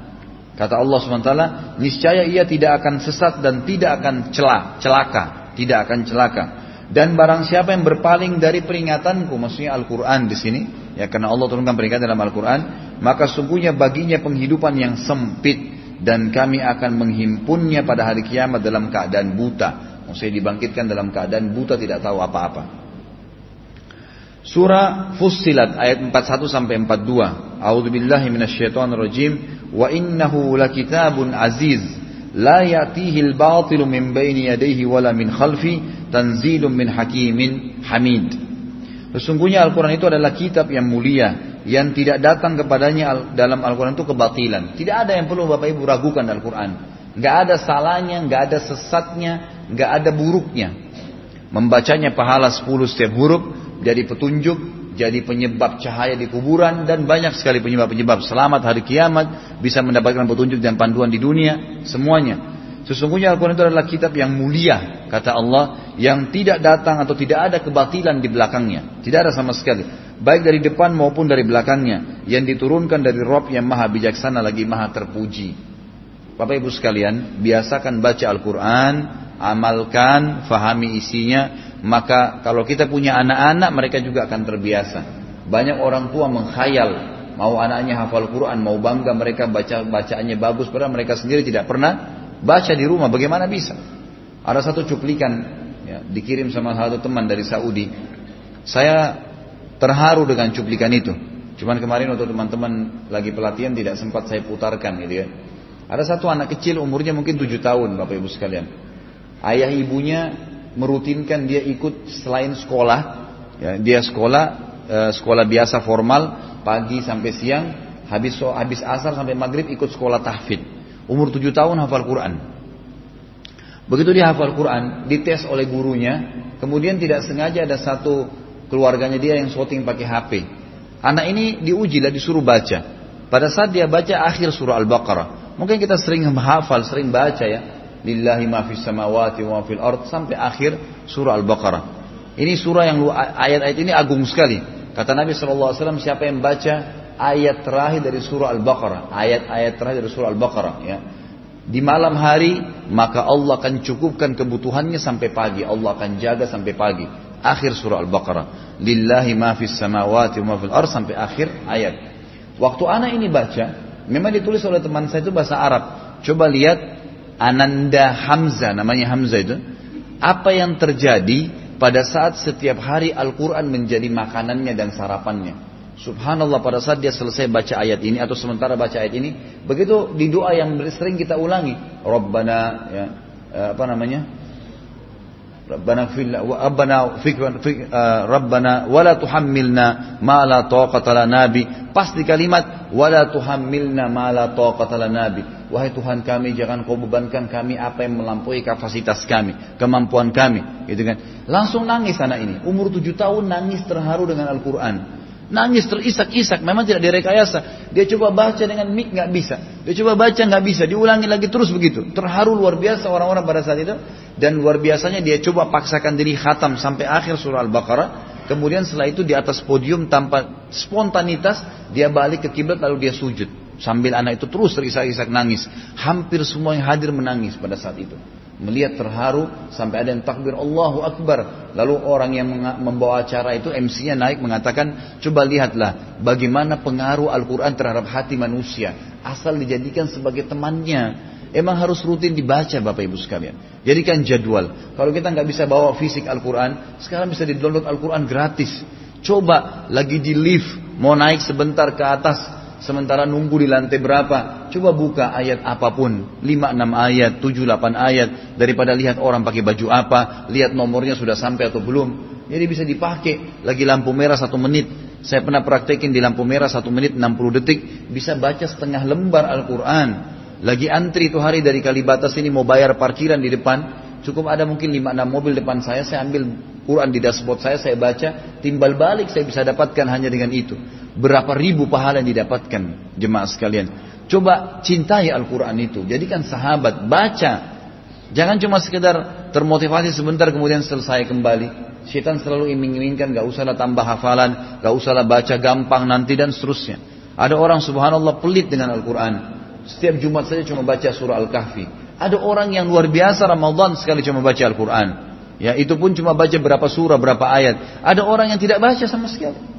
Kata Allah SWT, niscaya ia tidak akan sesat dan tidak akan celak, celaka, tidak akan celaka. Dan barang siapa yang berpaling dari peringatanku, maksudnya Al-Quran di sini, ya karena Allah turunkan peringatan dalam Al-Quran, maka sungguhnya baginya penghidupan yang sempit dan kami akan menghimpunnya pada hari kiamat dalam keadaan buta. Maksudnya dibangkitkan dalam keadaan buta tidak tahu apa-apa. Surah Fussilat ayat 41 sampai 42. A'udzubillahi minasyaitonirrajim. Wa innahu lakitabun aziz la ya'tihi al-batilu min baini yadayhi wala min khalfi tanzilun min hakimin hamid. Sesungguhnya Al-Quran itu adalah kitab yang mulia yang tidak datang kepadanya dalam Al-Quran itu kebatilan. Tidak ada yang perlu Bapak Ibu ragukan Al-Quran. Nggak ada salahnya, nggak ada sesatnya, nggak ada buruknya. Membacanya pahala 10 setiap huruf, jadi petunjuk, jadi penyebab cahaya di kuburan dan banyak sekali penyebab-penyebab selamat hari kiamat, bisa mendapatkan petunjuk dan panduan di dunia, semuanya. Sesungguhnya Al-Quran itu adalah kitab yang mulia, kata Allah, yang tidak datang atau tidak ada kebatilan di belakangnya. Tidak ada sama sekali. Baik dari depan maupun dari belakangnya. Yang diturunkan dari Rob yang maha bijaksana lagi maha terpuji. Bapak ibu sekalian, biasakan baca Al-Quran, amalkan, fahami isinya, maka kalau kita punya anak-anak mereka juga akan terbiasa. Banyak orang tua mengkhayal mau anaknya hafal Quran, mau bangga mereka baca bacaannya bagus, padahal mereka sendiri tidak pernah baca di rumah. Bagaimana bisa? Ada satu cuplikan ya, dikirim sama satu teman dari Saudi. Saya terharu dengan cuplikan itu. Cuman kemarin waktu teman-teman lagi pelatihan tidak sempat saya putarkan gitu ya. Ada satu anak kecil umurnya mungkin tujuh tahun Bapak Ibu sekalian. Ayah ibunya merutinkan dia ikut selain sekolah, ya, dia sekolah eh, sekolah biasa formal pagi sampai siang, habis habis asar sampai maghrib ikut sekolah tahfid. Umur tujuh tahun hafal Quran. Begitu dia hafal Quran, dites oleh gurunya, kemudian tidak sengaja ada satu keluarganya dia yang shooting pakai HP. Anak ini diuji lah disuruh baca. Pada saat dia baca akhir surah Al-Baqarah, mungkin kita sering hafal, sering baca ya, lillahi ma fis samawati wa fil ard sampai akhir surah Al-Baqarah. Ini surah yang ayat-ayat ini agung sekali. Kata Nabi SAW, siapa yang baca ayat terakhir dari surah Al-Baqarah, ayat-ayat terakhir dari surah Al-Baqarah ya. Di malam hari maka Allah akan cukupkan kebutuhannya sampai pagi. Allah akan jaga sampai pagi. Akhir surah Al-Baqarah. Lillahi ma fis samawati wa fil ard sampai akhir ayat. Waktu anak ini baca, memang ditulis oleh teman saya itu bahasa Arab. Coba lihat Ananda Hamzah, namanya Hamzah itu. Apa yang terjadi pada saat setiap hari Al-Quran menjadi makanannya dan sarapannya. Subhanallah pada saat dia selesai baca ayat ini atau sementara baca ayat ini, begitu di doa yang sering kita ulangi, Rabbana ya, eh, apa namanya? Rabbana fik, fik, uh, Rabbana wala tuhammilna ma la taqata lana bi. Pas di kalimat wala tuhammilna ma la taqata lana bi. Wahai Tuhan kami jangan kau bebankan kami apa yang melampaui kapasitas kami, kemampuan kami, gitu kan. Langsung nangis anak ini. Umur tujuh tahun nangis terharu dengan Al-Qur'an. Nangis terisak-isak, memang tidak direkayasa. Dia coba baca dengan mik nggak bisa. Dia coba baca nggak bisa, diulangi lagi terus begitu. Terharu luar biasa orang-orang pada saat itu. Dan luar biasanya dia coba paksakan diri khatam sampai akhir surah Al-Baqarah. Kemudian setelah itu di atas podium tanpa spontanitas dia balik ke kiblat lalu dia sujud. Sambil anak itu terus terisak-isak nangis. Hampir semua yang hadir menangis pada saat itu melihat terharu sampai ada yang takbir Allahu Akbar. Lalu orang yang membawa acara itu MC-nya naik mengatakan, coba lihatlah bagaimana pengaruh Al-Quran terhadap hati manusia. Asal dijadikan sebagai temannya. Emang harus rutin dibaca Bapak Ibu sekalian. Jadikan jadwal. Kalau kita nggak bisa bawa fisik Al-Quran, sekarang bisa di-download Al-Quran gratis. Coba lagi di lift, mau naik sebentar ke atas, Sementara nunggu di lantai berapa? Coba buka ayat apa pun. 5, 6 ayat, 7, 8 ayat. Daripada lihat orang pakai baju apa. Lihat nomornya sudah sampai atau belum. Jadi bisa dipakai. Lagi lampu merah satu menit. Saya pernah praktekin di lampu merah satu menit 60 detik. Bisa baca setengah lembar Al-Quran. Lagi antri itu hari dari Kalibatas ini mau bayar parkiran di depan. Cukup ada mungkin 5-6 mobil depan saya. Saya ambil Quran di dashboard saya, saya baca. Timbal balik saya bisa dapatkan hanya dengan itu. Berapa ribu pahala yang didapatkan jemaah sekalian. Coba cintai Al-Quran itu. Jadikan sahabat, baca. Jangan cuma sekedar termotivasi sebentar kemudian selesai kembali. Syaitan selalu ingin-inginkan gak usahlah tambah hafalan, gak usahlah baca gampang nanti dan seterusnya. Ada orang subhanallah pelit dengan Al-Quran. setiap Jumat saja cuma baca surah Al-Kahfi. Ada orang yang luar biasa Ramadan sekali cuma baca Al-Quran. Ya, itu pun cuma baca berapa surah, berapa ayat. Ada orang yang tidak baca sama sekali.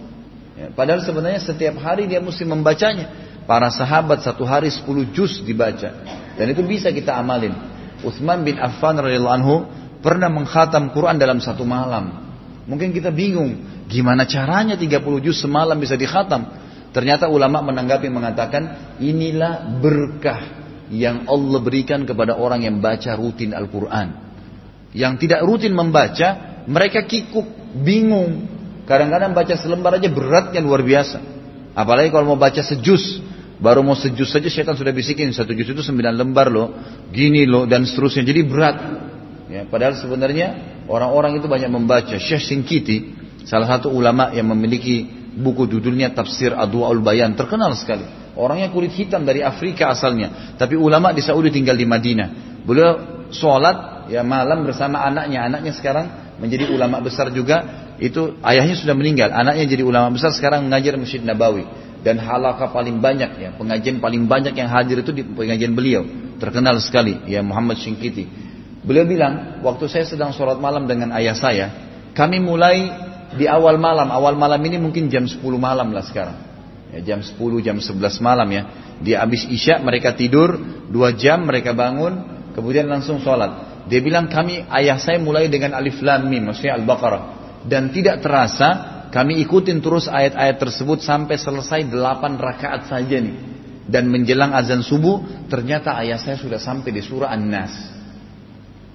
Ya, padahal sebenarnya setiap hari dia mesti membacanya. Para sahabat satu hari 10 juz dibaca. Dan itu bisa kita amalin. Uthman bin Affan radhiyallahu anhu pernah menghatam Quran dalam satu malam. Mungkin kita bingung, gimana caranya 30 juz semalam bisa dikhatam? Ternyata ulama menanggapi mengatakan, inilah berkah yang Allah berikan kepada orang yang baca rutin Al-Quran. Yang tidak rutin membaca, mereka kikuk, bingung. Kadang-kadang baca selembar aja beratnya luar biasa. Apalagi kalau mau baca sejus, baru mau sejus saja setan sudah bisikin satu jus itu sembilan lembar loh, gini loh dan seterusnya. Jadi berat. Ya, padahal sebenarnya Orang-orang itu banyak membaca. Syekh Sinkiti, salah satu ulama yang memiliki buku judulnya Tafsir Adwa'ul Bayan, terkenal sekali. Orangnya kulit hitam dari Afrika asalnya, tapi ulama di Saudi tinggal di Madinah. Beliau sholat ya malam bersama anaknya. Anaknya sekarang menjadi ulama besar juga. Itu ayahnya sudah meninggal, anaknya jadi ulama besar sekarang mengajar Masjid Nabawi dan halaka paling banyak ya pengajian paling banyak yang hadir itu di pengajian beliau terkenal sekali ya Muhammad Sinkiti Beliau bilang, waktu saya sedang sholat malam dengan ayah saya, kami mulai di awal malam. Awal malam ini mungkin jam 10 malam lah sekarang. Ya, jam 10, jam 11 malam ya. Dia habis isya, mereka tidur, dua jam mereka bangun, kemudian langsung sholat. Dia bilang kami, ayah saya mulai dengan alif lam mim, maksudnya al-baqarah. Dan tidak terasa, kami ikutin terus ayat-ayat tersebut sampai selesai 8 rakaat saja nih. Dan menjelang azan subuh, ternyata ayah saya sudah sampai di surah An-Nas.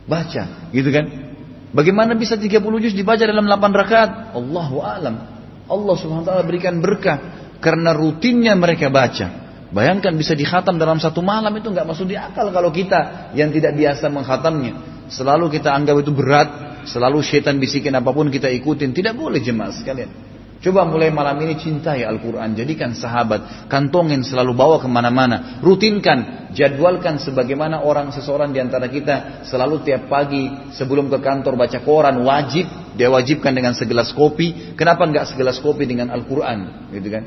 Baca, gitu kan? Bagaimana bisa 30 juz dibaca dalam 8 rakaat? Allahu alam. Allah Subhanahu wa taala berikan berkah karena rutinnya mereka baca. Bayangkan bisa dikhatam dalam satu malam itu nggak masuk di akal kalau kita yang tidak biasa menghatamnya. Selalu kita anggap itu berat, selalu setan bisikin apa pun kita ikutin. Tidak boleh jemaah sekalian. Coba mulai malam ini cintai Al-Quran. Jadikan sahabat. Kantongin selalu bawa ke mana-mana. Rutinkan. Jadwalkan sebagaimana orang seseorang di antara kita. Selalu tiap pagi sebelum ke kantor baca koran. Wajib. Dia wajibkan dengan segelas kopi. Kenapa nggak segelas kopi dengan Al-Quran? Gitu kan?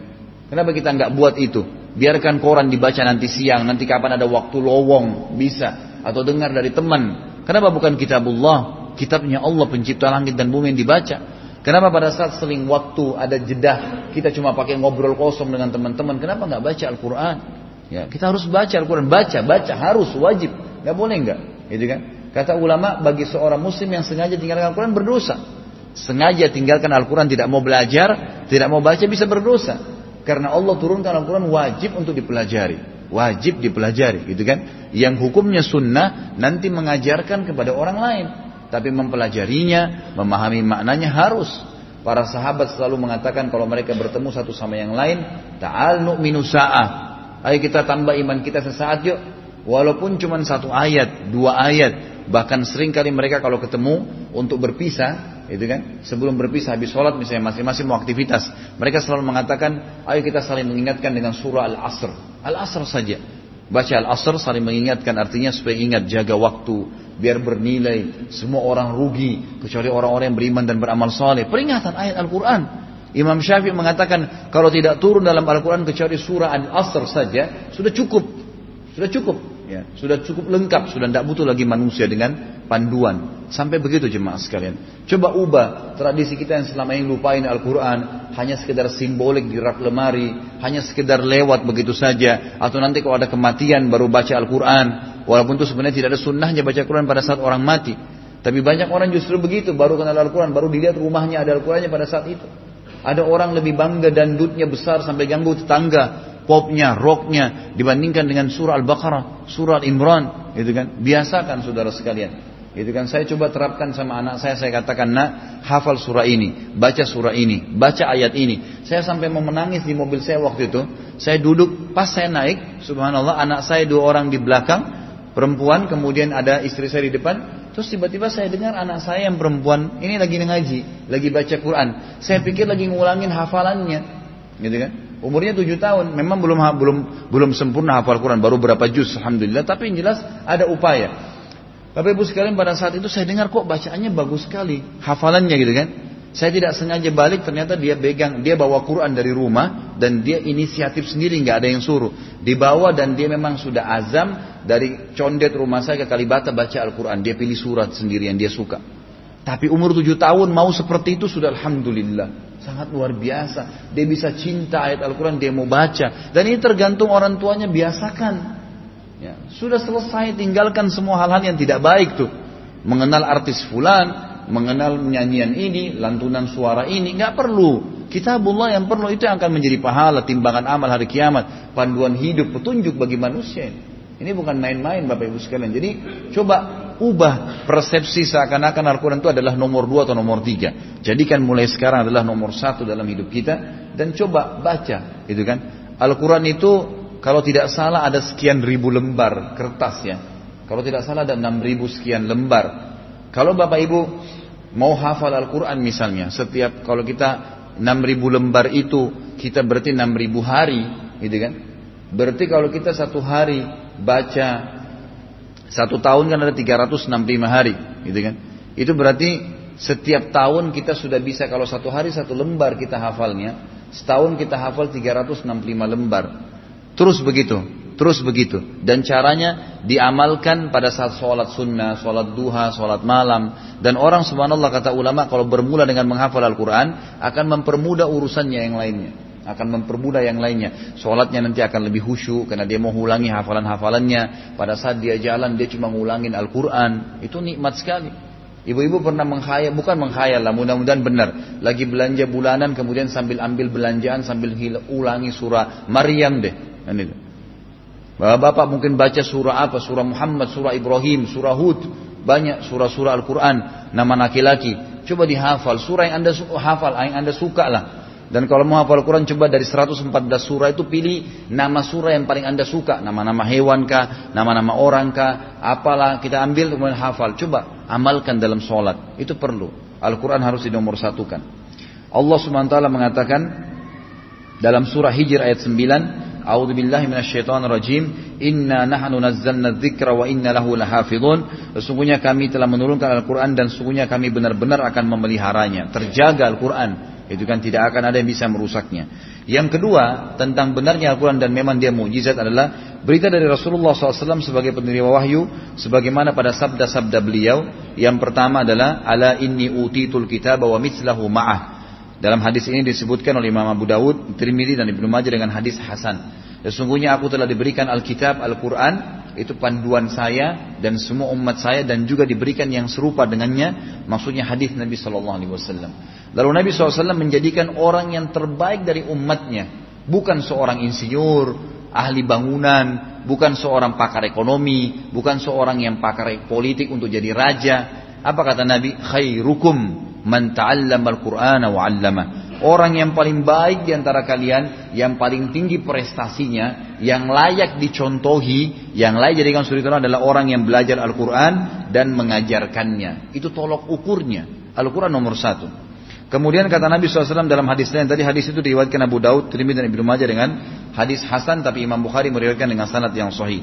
Kenapa kita nggak buat itu? Biarkan koran dibaca nanti siang. Nanti kapan ada waktu lowong. Bisa. Atau dengar dari teman. Kenapa bukan kitabullah? Kitabnya Allah pencipta langit dan bumi yang dibaca. Kenapa pada saat seling waktu ada jeda kita cuma pakai ngobrol kosong dengan teman-teman? Kenapa nggak baca Al-Quran? Ya, kita harus baca Al-Quran, baca, baca harus wajib, nggak boleh nggak, gitu kan? Kata ulama bagi seorang muslim yang sengaja tinggalkan Al-Quran berdosa. Sengaja tinggalkan Al-Quran tidak mau belajar, tidak mau baca bisa berdosa. Karena Allah turunkan Al-Quran wajib untuk dipelajari. Wajib dipelajari gitu kan. Yang hukumnya sunnah nanti mengajarkan kepada orang lain. Tapi mempelajarinya, memahami maknanya harus. Para sahabat selalu mengatakan kalau mereka bertemu satu sama yang lain, ta'al nu'minu sa'ah. Ayo kita tambah iman kita sesaat yuk. Walaupun cuma satu ayat, dua ayat. Bahkan sering kali mereka kalau ketemu untuk berpisah, itu kan, sebelum berpisah habis sholat misalnya masing-masing mau aktivitas, mereka selalu mengatakan, ayo kita saling mengingatkan dengan surah Al-Asr. Al-Asr saja. Baca Al-Asr saling mengingatkan artinya supaya ingat jaga waktu, biar bernilai, semua orang rugi kecuali orang-orang yang beriman dan beramal soleh. Peringatan ayat Al-Quran. Imam Syafi'i mengatakan kalau tidak turun dalam Al-Quran kecuali surah Al-Asr saja sudah cukup, sudah cukup, ya, sudah cukup lengkap, sudah tidak butuh lagi manusia dengan panduan. Sampai begitu jemaah sekalian. Coba ubah tradisi kita yang selama ini lupain Al-Quran. Hanya sekedar simbolik di rak lemari. Hanya sekedar lewat begitu saja. Atau nanti kalau ada kematian baru baca Al-Quran. Walaupun itu sebenarnya tidak ada sunnahnya baca Al-Quran pada saat orang mati. Tapi banyak orang justru begitu. Baru kenal Al-Quran. Baru dilihat rumahnya ada Al-Qurannya pada saat itu. Ada orang lebih bangga dan dutnya besar sampai ganggu tetangga popnya, roknya dibandingkan dengan surah Al-Baqarah, surah Al-Imran, gitu kan? Biasakan saudara sekalian. Itu kan saya coba terapkan sama anak saya, saya katakan nak hafal surah ini, baca surah ini, baca ayat ini. Saya sampai mau menangis di mobil saya waktu itu. Saya duduk pas saya naik, subhanallah anak saya dua orang di belakang, perempuan, kemudian ada istri saya di depan. Terus tiba-tiba saya dengar anak saya yang perempuan ini lagi ngaji, lagi baca Quran. Saya pikir lagi ngulangin hafalannya, gitu kan? Umurnya tujuh tahun, memang belum belum belum sempurna hafal Quran, baru berapa juz, alhamdulillah. Tapi yang jelas ada upaya. Bapak Ibu sekalian pada saat itu saya dengar kok bacaannya bagus sekali, hafalannya gitu kan. Saya tidak sengaja balik, ternyata dia pegang, dia bawa Quran dari rumah dan dia inisiatif sendiri, nggak ada yang suruh. Dibawa dan dia memang sudah azam dari condet rumah saya ke Kalibata baca Al-Quran. Dia pilih surat sendiri yang dia suka. Tapi umur tujuh tahun mau seperti itu sudah Alhamdulillah. Sangat luar biasa. Dia bisa cinta ayat Al-Quran, dia mau baca. Dan ini tergantung orang tuanya biasakan. Ya, sudah selesai tinggalkan semua hal-hal yang tidak baik tuh. Mengenal artis fulan, mengenal nyanyian ini, lantunan suara ini, nggak perlu. Kitabullah yang perlu itu yang akan menjadi pahala, timbangan amal hari kiamat, panduan hidup, petunjuk bagi manusia. Ini bukan main-main Bapak Ibu sekalian. Jadi coba ubah persepsi seakan-akan Al-Quran itu adalah nomor dua atau nomor tiga. Jadikan mulai sekarang adalah nomor satu dalam hidup kita dan coba baca, gitu kan? Al-Quran itu kalau tidak salah ada sekian ribu lembar kertas ya. Kalau tidak salah ada enam ribu sekian lembar kalau Bapak Ibu mau hafal Al-Quran misalnya, setiap kalau kita 6000 lembar itu, kita berarti 6000 hari, gitu kan? Berarti kalau kita satu hari baca satu tahun kan ada 365 hari, gitu kan? Itu berarti setiap tahun kita sudah bisa kalau satu hari satu lembar kita hafalnya, setahun kita hafal 365 lembar. Terus begitu. Terus begitu. Dan caranya diamalkan pada saat sholat sunnah, sholat duha, sholat malam. Dan orang subhanallah kata ulama kalau bermula dengan menghafal Al-Quran akan mempermudah urusannya yang lainnya. Akan mempermudah yang lainnya. Sholatnya nanti akan lebih khusyuk karena dia mau ulangi hafalan-hafalannya. Pada saat dia jalan dia cuma ngulangin Al-Quran. Itu nikmat sekali. Ibu-ibu pernah menghayal, bukan menghayal lah, mudah-mudahan benar. Lagi belanja bulanan, kemudian sambil ambil belanjaan, sambil ulangi surah Maryam deh. Bapak-bapak mungkin baca surah apa? Surah Muhammad, surah Ibrahim, surah Hud. Banyak surah-surah Al-Quran. Nama laki-laki. Coba dihafal. Surah yang anda hafal, yang anda suka lah. Dan kalau mau hafal Al-Quran coba dari 114 surah itu pilih nama surah yang paling anda suka. Nama-nama hewan kah, nama-nama orang kah, apalah kita ambil kemudian hafal. Coba amalkan dalam sholat. Itu perlu. Al-Quran harus dinomor satukan. Allah SWT mengatakan dalam surah Hijr ayat 9 A'udzu billahi minasyaitonir rajim. Inna nahnu nazzalna dzikra wa inna lahu lahafizun. Sesungguhnya kami telah menurunkan Al-Qur'an dan sesungguhnya kami benar-benar akan memeliharanya. Terjaga Al-Qur'an. Itu kan tidak akan ada yang bisa merusaknya. Yang kedua, tentang benarnya Al-Quran dan memang dia mujizat adalah berita dari Rasulullah SAW sebagai penerima wahyu, sebagaimana pada sabda-sabda beliau. Yang pertama adalah, Ala inni utitul kitab wa mithlahu ma'ah. Dalam hadis ini disebutkan oleh Imam Abu Dawud, Tirmidzi dan Ibnu Majah dengan hadis Hasan. Sesungguhnya aku telah diberikan Alkitab, Al-Quran, itu panduan saya dan semua umat saya dan juga diberikan yang serupa dengannya. Maksudnya hadis Nabi Shallallahu Alaihi Wasallam. Lalu Nabi SAW menjadikan orang yang terbaik dari umatnya, bukan seorang insinyur, ahli bangunan, bukan seorang pakar ekonomi, bukan seorang yang pakar politik untuk jadi raja. Apa kata Nabi? Khairukum man ta'allama al-Qur'ana wa 'allama. Orang yang paling baik di antara kalian, yang paling tinggi prestasinya, yang layak dicontohi, yang layak jadikan suri adalah orang yang belajar Al-Quran dan mengajarkannya. Itu tolok ukurnya. Al-Quran nomor satu. Kemudian kata Nabi SAW dalam hadis lain, tadi hadis itu diriwayatkan Abu Daud, Tirmidzi dan Ibnu Majah dengan hadis Hasan, tapi Imam Bukhari meriwayatkan dengan sanad yang sahih.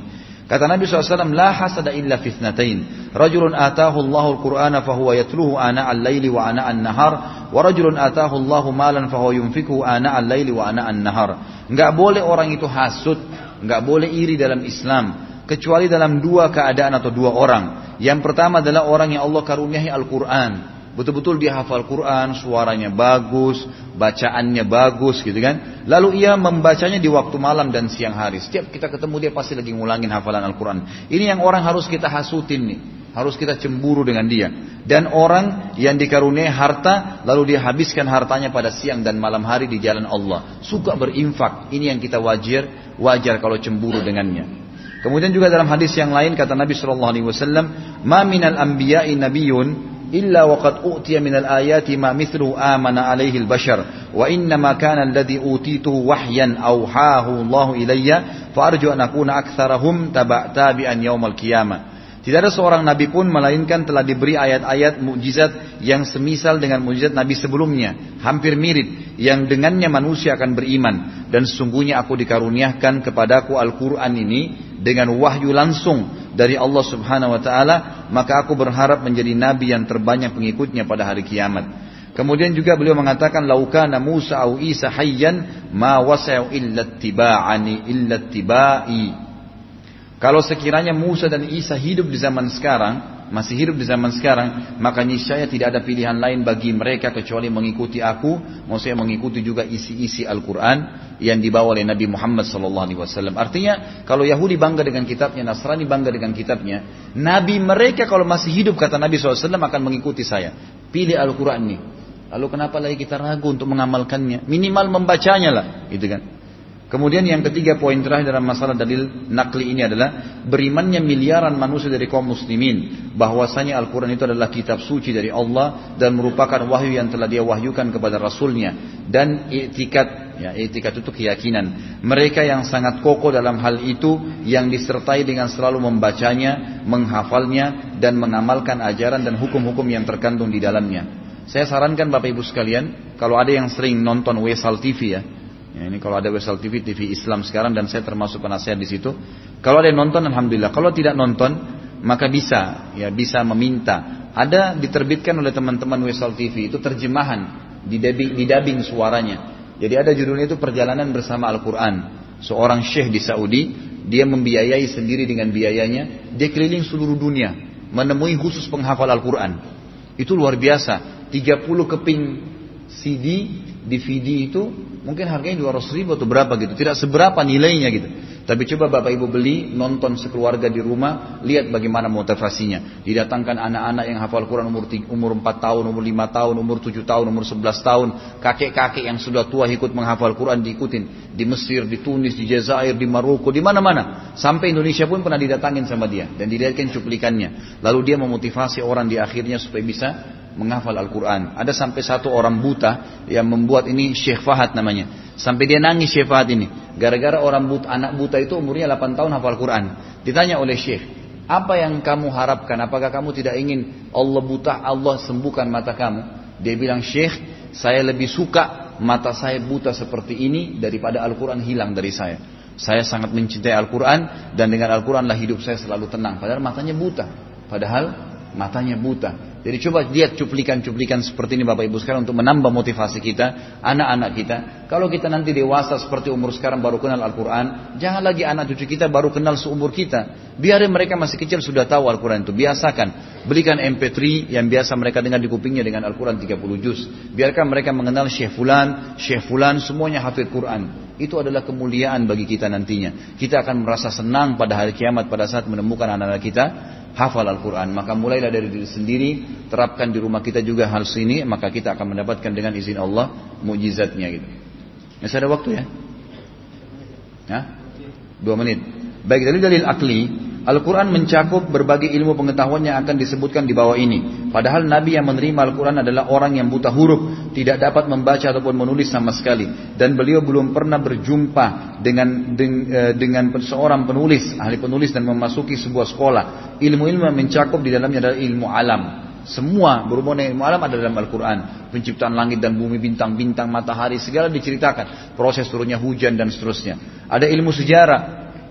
Kata Nabi SAW, La hasada illa fitnatain. Rajulun atahu Allahu al-Qur'ana fahuwa yatluhu ana al-layli wa ana an-nahar. Wa rajulun atahu Allahu malan fahuwa yunfiku ana al-layli wa ana an-nahar. Enggak boleh orang itu hasud. Enggak boleh iri dalam Islam. Kecuali dalam dua keadaan atau dua orang. Yang pertama adalah orang yang Allah karuniai Al-Quran. Betul-betul dia hafal Quran, suaranya bagus, bacaannya bagus gitu kan. Lalu ia membacanya di waktu malam dan siang hari. Setiap kita ketemu dia pasti lagi ngulangin hafalan Al-Quran. Ini yang orang harus kita hasutin nih. Harus kita cemburu dengan dia. Dan orang yang dikaruniai harta, lalu dia habiskan hartanya pada siang dan malam hari di jalan Allah. Suka berinfak. Ini yang kita wajar, wajar kalau cemburu dengannya. Kemudian juga dalam hadis yang lain kata Nabi Shallallahu Alaihi Wasallam, "Ma minal anbiya'i nabiyyun إلا وقد أوتي من الآيات ما مثله آمن عليه البشر وإنما كان الذي أوتيته وحيا أوحاه الله إلي فأرجو أن أكون أكثرهم تابعا يوم القيامة. Tidak ada seorang nabi pun melainkan telah diberi ayat-ayat mukjizat yang semisal dengan mukjizat nabi sebelumnya, hampir mirip, yang dengannya manusia akan beriman. Dan sesungguhnya aku dikaruniakan kepadaku Al-Quran ini dengan wahyu langsung dari Allah Subhanahu wa taala, maka aku berharap menjadi nabi yang terbanyak pengikutnya pada hari kiamat. Kemudian juga beliau mengatakan laukana Musa au Isa hayyan ma wasa'u illa tiba'ani illa tiba'i. Kalau sekiranya Musa dan Isa hidup di zaman sekarang, masih hidup di zaman sekarang, maka niscaya tidak ada pilihan lain bagi mereka kecuali mengikuti aku, maksudnya mengikuti juga isi-isi Al-Quran yang dibawa oleh Nabi Muhammad SAW. Artinya, kalau Yahudi bangga dengan kitabnya, Nasrani bangga dengan kitabnya, Nabi mereka kalau masih hidup kata Nabi SAW akan mengikuti saya. Pilih Al-Quran ini. Lalu kenapa lagi kita ragu untuk mengamalkannya? Minimal membacanya lah, gitu kan? Kemudian yang ketiga poin terakhir dalam masalah dalil nakli ini adalah berimannya miliaran manusia dari kaum muslimin. Bahwasanya Al-Quran itu adalah kitab suci dari Allah dan merupakan wahyu yang telah dia wahyukan kepada Rasulnya. Dan itikat ya itikat itu keyakinan. Mereka yang sangat kokoh dalam hal itu yang disertai dengan selalu membacanya menghafalnya dan mengamalkan ajaran dan hukum-hukum yang terkandung di dalamnya. Saya sarankan Bapak Ibu sekalian kalau ada yang sering nonton Wesal TV ya Ya, ini kalau ada Wesal TV, TV Islam sekarang dan saya termasuk penasehat di situ. Kalau ada yang nonton, alhamdulillah. Kalau tidak nonton, maka bisa, ya bisa meminta. Ada diterbitkan oleh teman-teman Wesal TV itu terjemahan di dubbing, di dubbing suaranya. Jadi ada judulnya itu perjalanan bersama Al-Quran. Seorang syekh di Saudi, dia membiayai sendiri dengan biayanya, dia keliling seluruh dunia, menemui khusus penghafal Al-Quran. Itu luar biasa. 30 keping CD, DVD itu Mungkin harganya 200 ribu atau berapa gitu. Tidak seberapa nilainya gitu. Tapi coba bapak ibu beli, nonton sekeluarga di rumah, lihat bagaimana motivasinya. Didatangkan anak-anak yang hafal Quran umur, umur 4 tahun, umur 5 tahun, umur 7 tahun, umur 11 tahun. Kakek-kakek yang sudah tua ikut menghafal Quran diikutin. Di Mesir, di Tunis, di Jazair, di Maroko, di mana-mana. Sampai Indonesia pun pernah didatangin sama dia. Dan dilihatkan cuplikannya. Lalu dia memotivasi orang di akhirnya supaya bisa menghafal Al-Quran. Ada sampai satu orang buta yang membuat ini Syekh Fahad namanya. Sampai dia nangis Syekh Fahad ini. Gara-gara orang buta, anak buta itu umurnya 8 tahun hafal Quran. Ditanya oleh Syekh, apa yang kamu harapkan? Apakah kamu tidak ingin Allah buta, Allah sembuhkan mata kamu? Dia bilang, Syekh, saya lebih suka mata saya buta seperti ini daripada Al-Quran hilang dari saya. Saya sangat mencintai Al-Quran dan dengan Al-Quran lah hidup saya selalu tenang. Padahal matanya buta. Padahal matanya buta. Jadi coba lihat cuplikan-cuplikan seperti ini Bapak Ibu sekarang untuk menambah motivasi kita, anak-anak kita. Kalau kita nanti dewasa seperti umur sekarang baru kenal Al-Quran, jangan lagi anak cucu kita baru kenal seumur kita. Biarin mereka masih kecil sudah tahu Al-Quran itu. Biasakan. Belikan MP3 yang biasa mereka dengar di kupingnya dengan Al-Quran 30 juz. Biarkan mereka mengenal Syekh Fulan, Syekh Fulan, semuanya hafid Quran. Itu adalah kemuliaan bagi kita nantinya. Kita akan merasa senang pada hari kiamat pada saat menemukan anak-anak kita hafal Al-Quran. Maka mulailah dari diri sendiri, terapkan di rumah kita juga hal ini, maka kita akan mendapatkan dengan izin Allah mujizatnya gitu. Masih ada waktu ya? Ya? Dua menit. Baik dari dalil akli, Al-Quran mencakup berbagai ilmu pengetahuan yang akan disebutkan di bawah ini. Padahal Nabi yang menerima Al-Quran adalah orang yang buta huruf, tidak dapat membaca ataupun menulis sama sekali. Dan beliau belum pernah berjumpa dengan eh, dengan seorang penulis, ahli penulis dan memasuki sebuah sekolah. Ilmu-ilmu yang mencakup di dalamnya adalah ilmu alam. Semua berhubungan dengan ilmu alam ada dalam Al-Quran. Penciptaan langit dan bumi, bintang-bintang, matahari, segala diceritakan. Proses turunnya hujan dan seterusnya. Ada ilmu sejarah,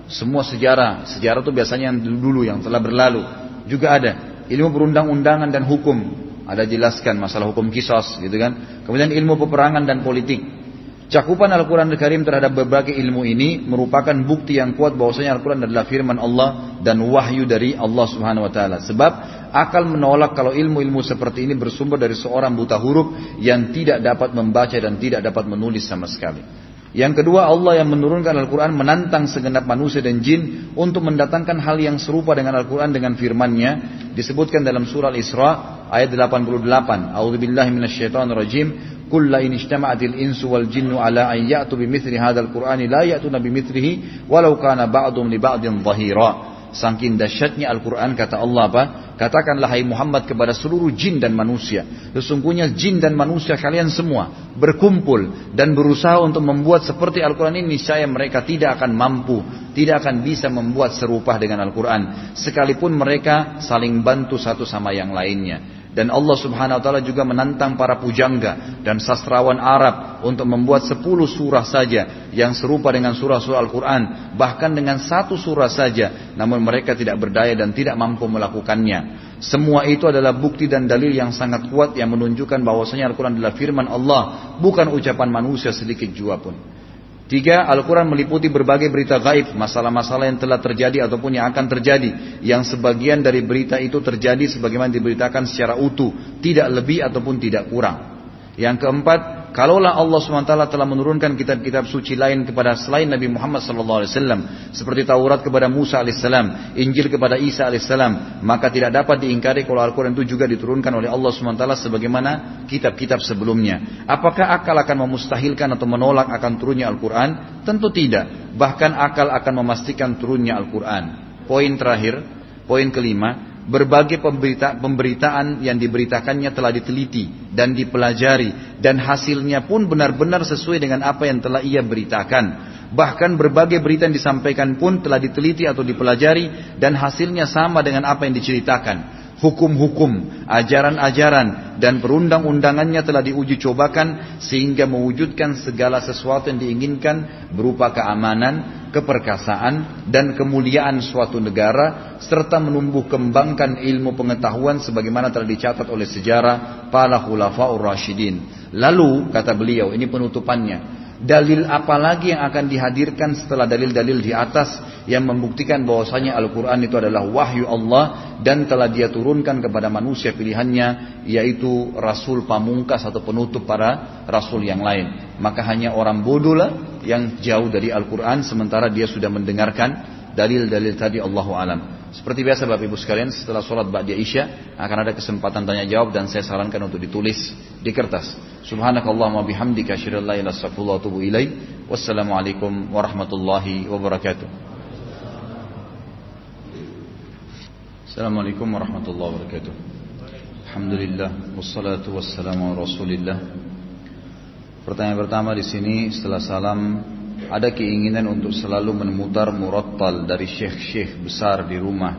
semua sejarah, sejarah itu biasanya yang dulu yang telah berlalu. Juga ada ilmu perundang-undangan dan hukum. Ada jelaskan masalah hukum kisos gitu kan. Kemudian ilmu peperangan dan politik. Cakupan Al-Quran Al-Karim terhadap berbagai ilmu ini merupakan bukti yang kuat bahwasanya Al-Quran adalah firman Allah dan wahyu dari Allah Subhanahu Wa Taala. Sebab akal menolak kalau ilmu-ilmu seperti ini bersumber dari seorang buta huruf yang tidak dapat membaca dan tidak dapat menulis sama sekali. Yang kedua Allah yang menurunkan Al-Quran menantang segenap manusia dan jin untuk mendatangkan hal yang serupa dengan Al-Quran dengan firmannya. Disebutkan dalam surah Al-Isra ayat 88 A'udzubillahi minasyaitonirrajim. Kulla in ijtama'atil insu wal jinnu ala an ya'tu bimithli hadzal qur'ani la ya'tuna bimithlihi walau kana ba'dhum li ba'din dhahira Saking dahsyatnya Al-Quran kata Allah apa? Katakanlah hai Muhammad kepada seluruh jin dan manusia. Sesungguhnya jin dan manusia kalian semua berkumpul dan berusaha untuk membuat seperti Al-Quran ini. Saya mereka tidak akan mampu, tidak akan bisa membuat serupa dengan Al-Quran. Sekalipun mereka saling bantu satu sama yang lainnya. Dan Allah subhanahu wa ta'ala juga menantang para pujangga dan sastrawan Arab untuk membuat sepuluh surah saja yang serupa dengan surah-surah Al-Quran. Bahkan dengan satu surah saja. Namun mereka tidak berdaya dan tidak mampu melakukannya. Semua itu adalah bukti dan dalil yang sangat kuat yang menunjukkan bahwasanya Al-Quran adalah firman Allah. Bukan ucapan manusia sedikit jua pun. Tiga, Al-Quran meliputi berbagai berita gaib, masalah-masalah yang telah terjadi ataupun yang akan terjadi. Yang sebagian dari berita itu terjadi sebagaimana diberitakan secara utuh, tidak lebih ataupun tidak kurang. Yang keempat, Kalaulah Allah SWT telah menurunkan kitab-kitab suci lain kepada selain Nabi Muhammad SAW, seperti Taurat kepada Musa AS, Injil kepada Isa AS, maka tidak dapat diingkari kalau Al-Quran itu juga diturunkan oleh Allah SWT sebagaimana kitab-kitab sebelumnya. Apakah akal akan memustahilkan atau menolak akan turunnya Al-Quran? Tentu tidak. Bahkan akal akan memastikan turunnya Al-Quran. Poin terakhir, poin kelima, Berbagai pemberita, pemberitaan yang diberitakannya telah diteliti dan dipelajari dan hasilnya pun benar-benar sesuai dengan apa yang telah ia beritakan. Bahkan berbagai berita yang disampaikan pun telah diteliti atau dipelajari dan hasilnya sama dengan apa yang diceritakan hukum-hukum, ajaran-ajaran dan perundang-undangannya telah diuji cobakan sehingga mewujudkan segala sesuatu yang diinginkan berupa keamanan, keperkasaan dan kemuliaan suatu negara serta menumbuh kembangkan ilmu pengetahuan sebagaimana telah dicatat oleh sejarah para khulafaur rasyidin. Lalu kata beliau ini penutupannya Dalil apa lagi yang akan dihadirkan setelah dalil-dalil di atas yang membuktikan bahwasanya Al-Quran itu adalah wahyu Allah dan telah dia turunkan kepada manusia pilihannya yaitu Rasul pamungkas atau penutup para Rasul yang lain. Maka hanya orang bodoh lah yang jauh dari Al-Quran sementara dia sudah mendengarkan dalil-dalil tadi Allahu alam. Seperti biasa Bapak Ibu sekalian setelah sholat Ba'da Isya akan ada kesempatan tanya jawab dan saya sarankan untuk ditulis di kertas. Subhanakallahumma bihamdika asyhadu an. Wassalamualaikum warahmatullahi wabarakatuh. Assalamualaikum warahmatullahi wabarakatuh. Alhamdulillah wassalatu wassalamu ala Rasulillah. Pertanyaan pertama di sini setelah salam ada keinginan untuk selalu memutar murattal dari syekh-syekh besar di rumah.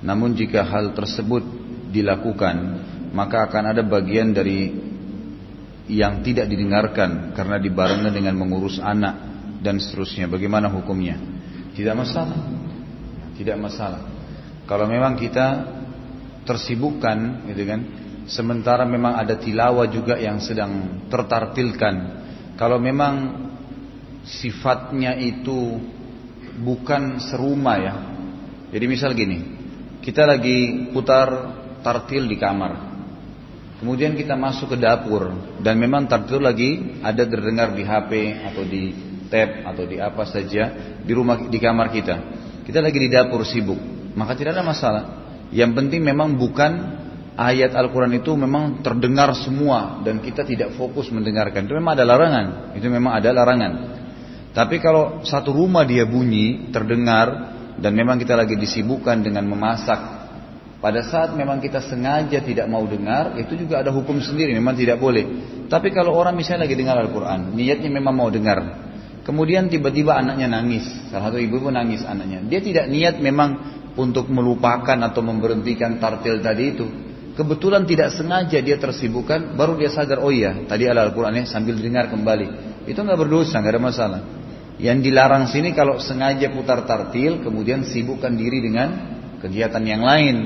Namun jika hal tersebut dilakukan, maka akan ada bagian dari yang tidak didengarkan karena dibarengi dengan mengurus anak dan seterusnya. Bagaimana hukumnya? Tidak masalah. Tidak masalah. Kalau memang kita tersibukkan, gitu kan, sementara memang ada tilawah juga yang sedang tertartilkan. Kalau memang sifatnya itu bukan serumah ya. Jadi misal gini, kita lagi putar tartil di kamar. Kemudian kita masuk ke dapur dan memang tartil lagi ada terdengar di HP atau di tab atau di apa saja di rumah di kamar kita. Kita lagi di dapur sibuk, maka tidak ada masalah. Yang penting memang bukan ayat Al-Quran itu memang terdengar semua dan kita tidak fokus mendengarkan. Itu memang ada larangan. Itu memang ada larangan. Tapi kalau satu rumah dia bunyi, terdengar, dan memang kita lagi disibukkan dengan memasak, pada saat memang kita sengaja tidak mau dengar, itu juga ada hukum sendiri, memang tidak boleh. Tapi kalau orang misalnya lagi dengar Al-Quran, niatnya memang mau dengar, kemudian tiba-tiba anaknya nangis, salah satu ibu pun nangis anaknya. Dia tidak niat memang untuk melupakan atau memberhentikan tartil tadi itu. Kebetulan tidak sengaja dia tersibukkan, baru dia sadar, oh iya, tadi ada Al-Qurannya sambil dengar kembali. Itu nggak berdosa, nggak ada masalah. Yang dilarang sini kalau sengaja putar tartil kemudian sibukkan diri dengan kegiatan yang lain.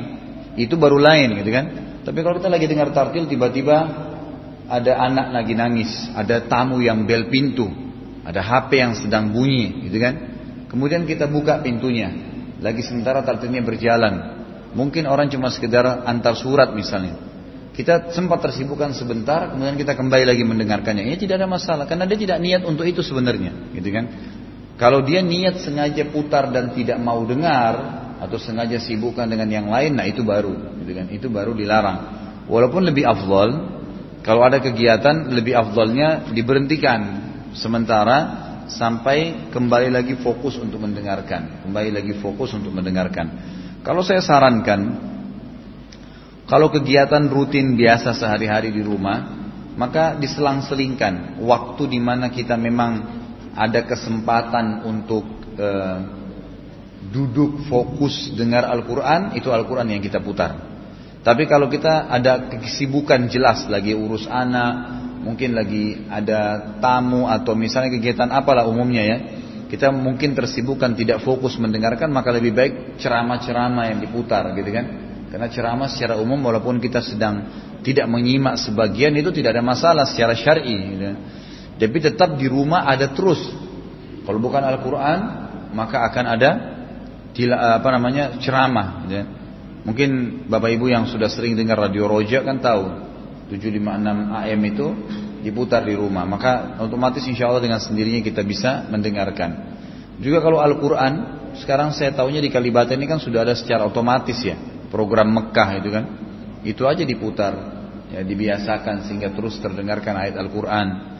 Itu baru lain gitu kan. Tapi kalau kita lagi dengar tartil tiba-tiba ada anak lagi nangis, ada tamu yang bel pintu, ada HP yang sedang bunyi gitu kan. Kemudian kita buka pintunya. Lagi sementara tartilnya berjalan. Mungkin orang cuma sekedar antar surat misalnya. Kita sempat tersibukkan sebentar, kemudian kita kembali lagi mendengarkannya. Ya tidak ada masalah, karena dia tidak niat untuk itu sebenarnya, gitu kan? Kalau dia niat sengaja putar dan tidak mau dengar atau sengaja sibukkan dengan yang lain, nah itu baru, gitu kan? Itu baru dilarang. Walaupun lebih afdol, kalau ada kegiatan lebih afdolnya diberhentikan sementara sampai kembali lagi fokus untuk mendengarkan, kembali lagi fokus untuk mendengarkan. Kalau saya sarankan kalau kegiatan rutin biasa sehari-hari di rumah, maka diselang-selingkan waktu di mana kita memang ada kesempatan untuk e, duduk fokus dengar Al-Quran, itu Al-Quran yang kita putar. Tapi kalau kita ada kesibukan jelas lagi urus anak, mungkin lagi ada tamu atau misalnya kegiatan apalah umumnya ya, kita mungkin tersibukkan tidak fokus mendengarkan maka lebih baik ceramah-ceramah yang diputar gitu kan. Karena ceramah secara umum walaupun kita sedang tidak menyimak sebagian itu tidak ada masalah secara syar'i gitu. Tapi tetap di rumah ada terus. Kalau bukan Al-Qur'an maka akan ada apa namanya ceramah gitu. Mungkin Bapak Ibu yang sudah sering dengar radio Roja kan tahu 756 AM itu diputar di rumah. Maka otomatis insya Allah dengan sendirinya kita bisa mendengarkan. Juga kalau Al-Quran, sekarang saya tahunya di Kalibata ini kan sudah ada secara otomatis ya. Program Mekah itu kan. Itu aja diputar. Ya, dibiasakan sehingga terus terdengarkan ayat Al-Quran.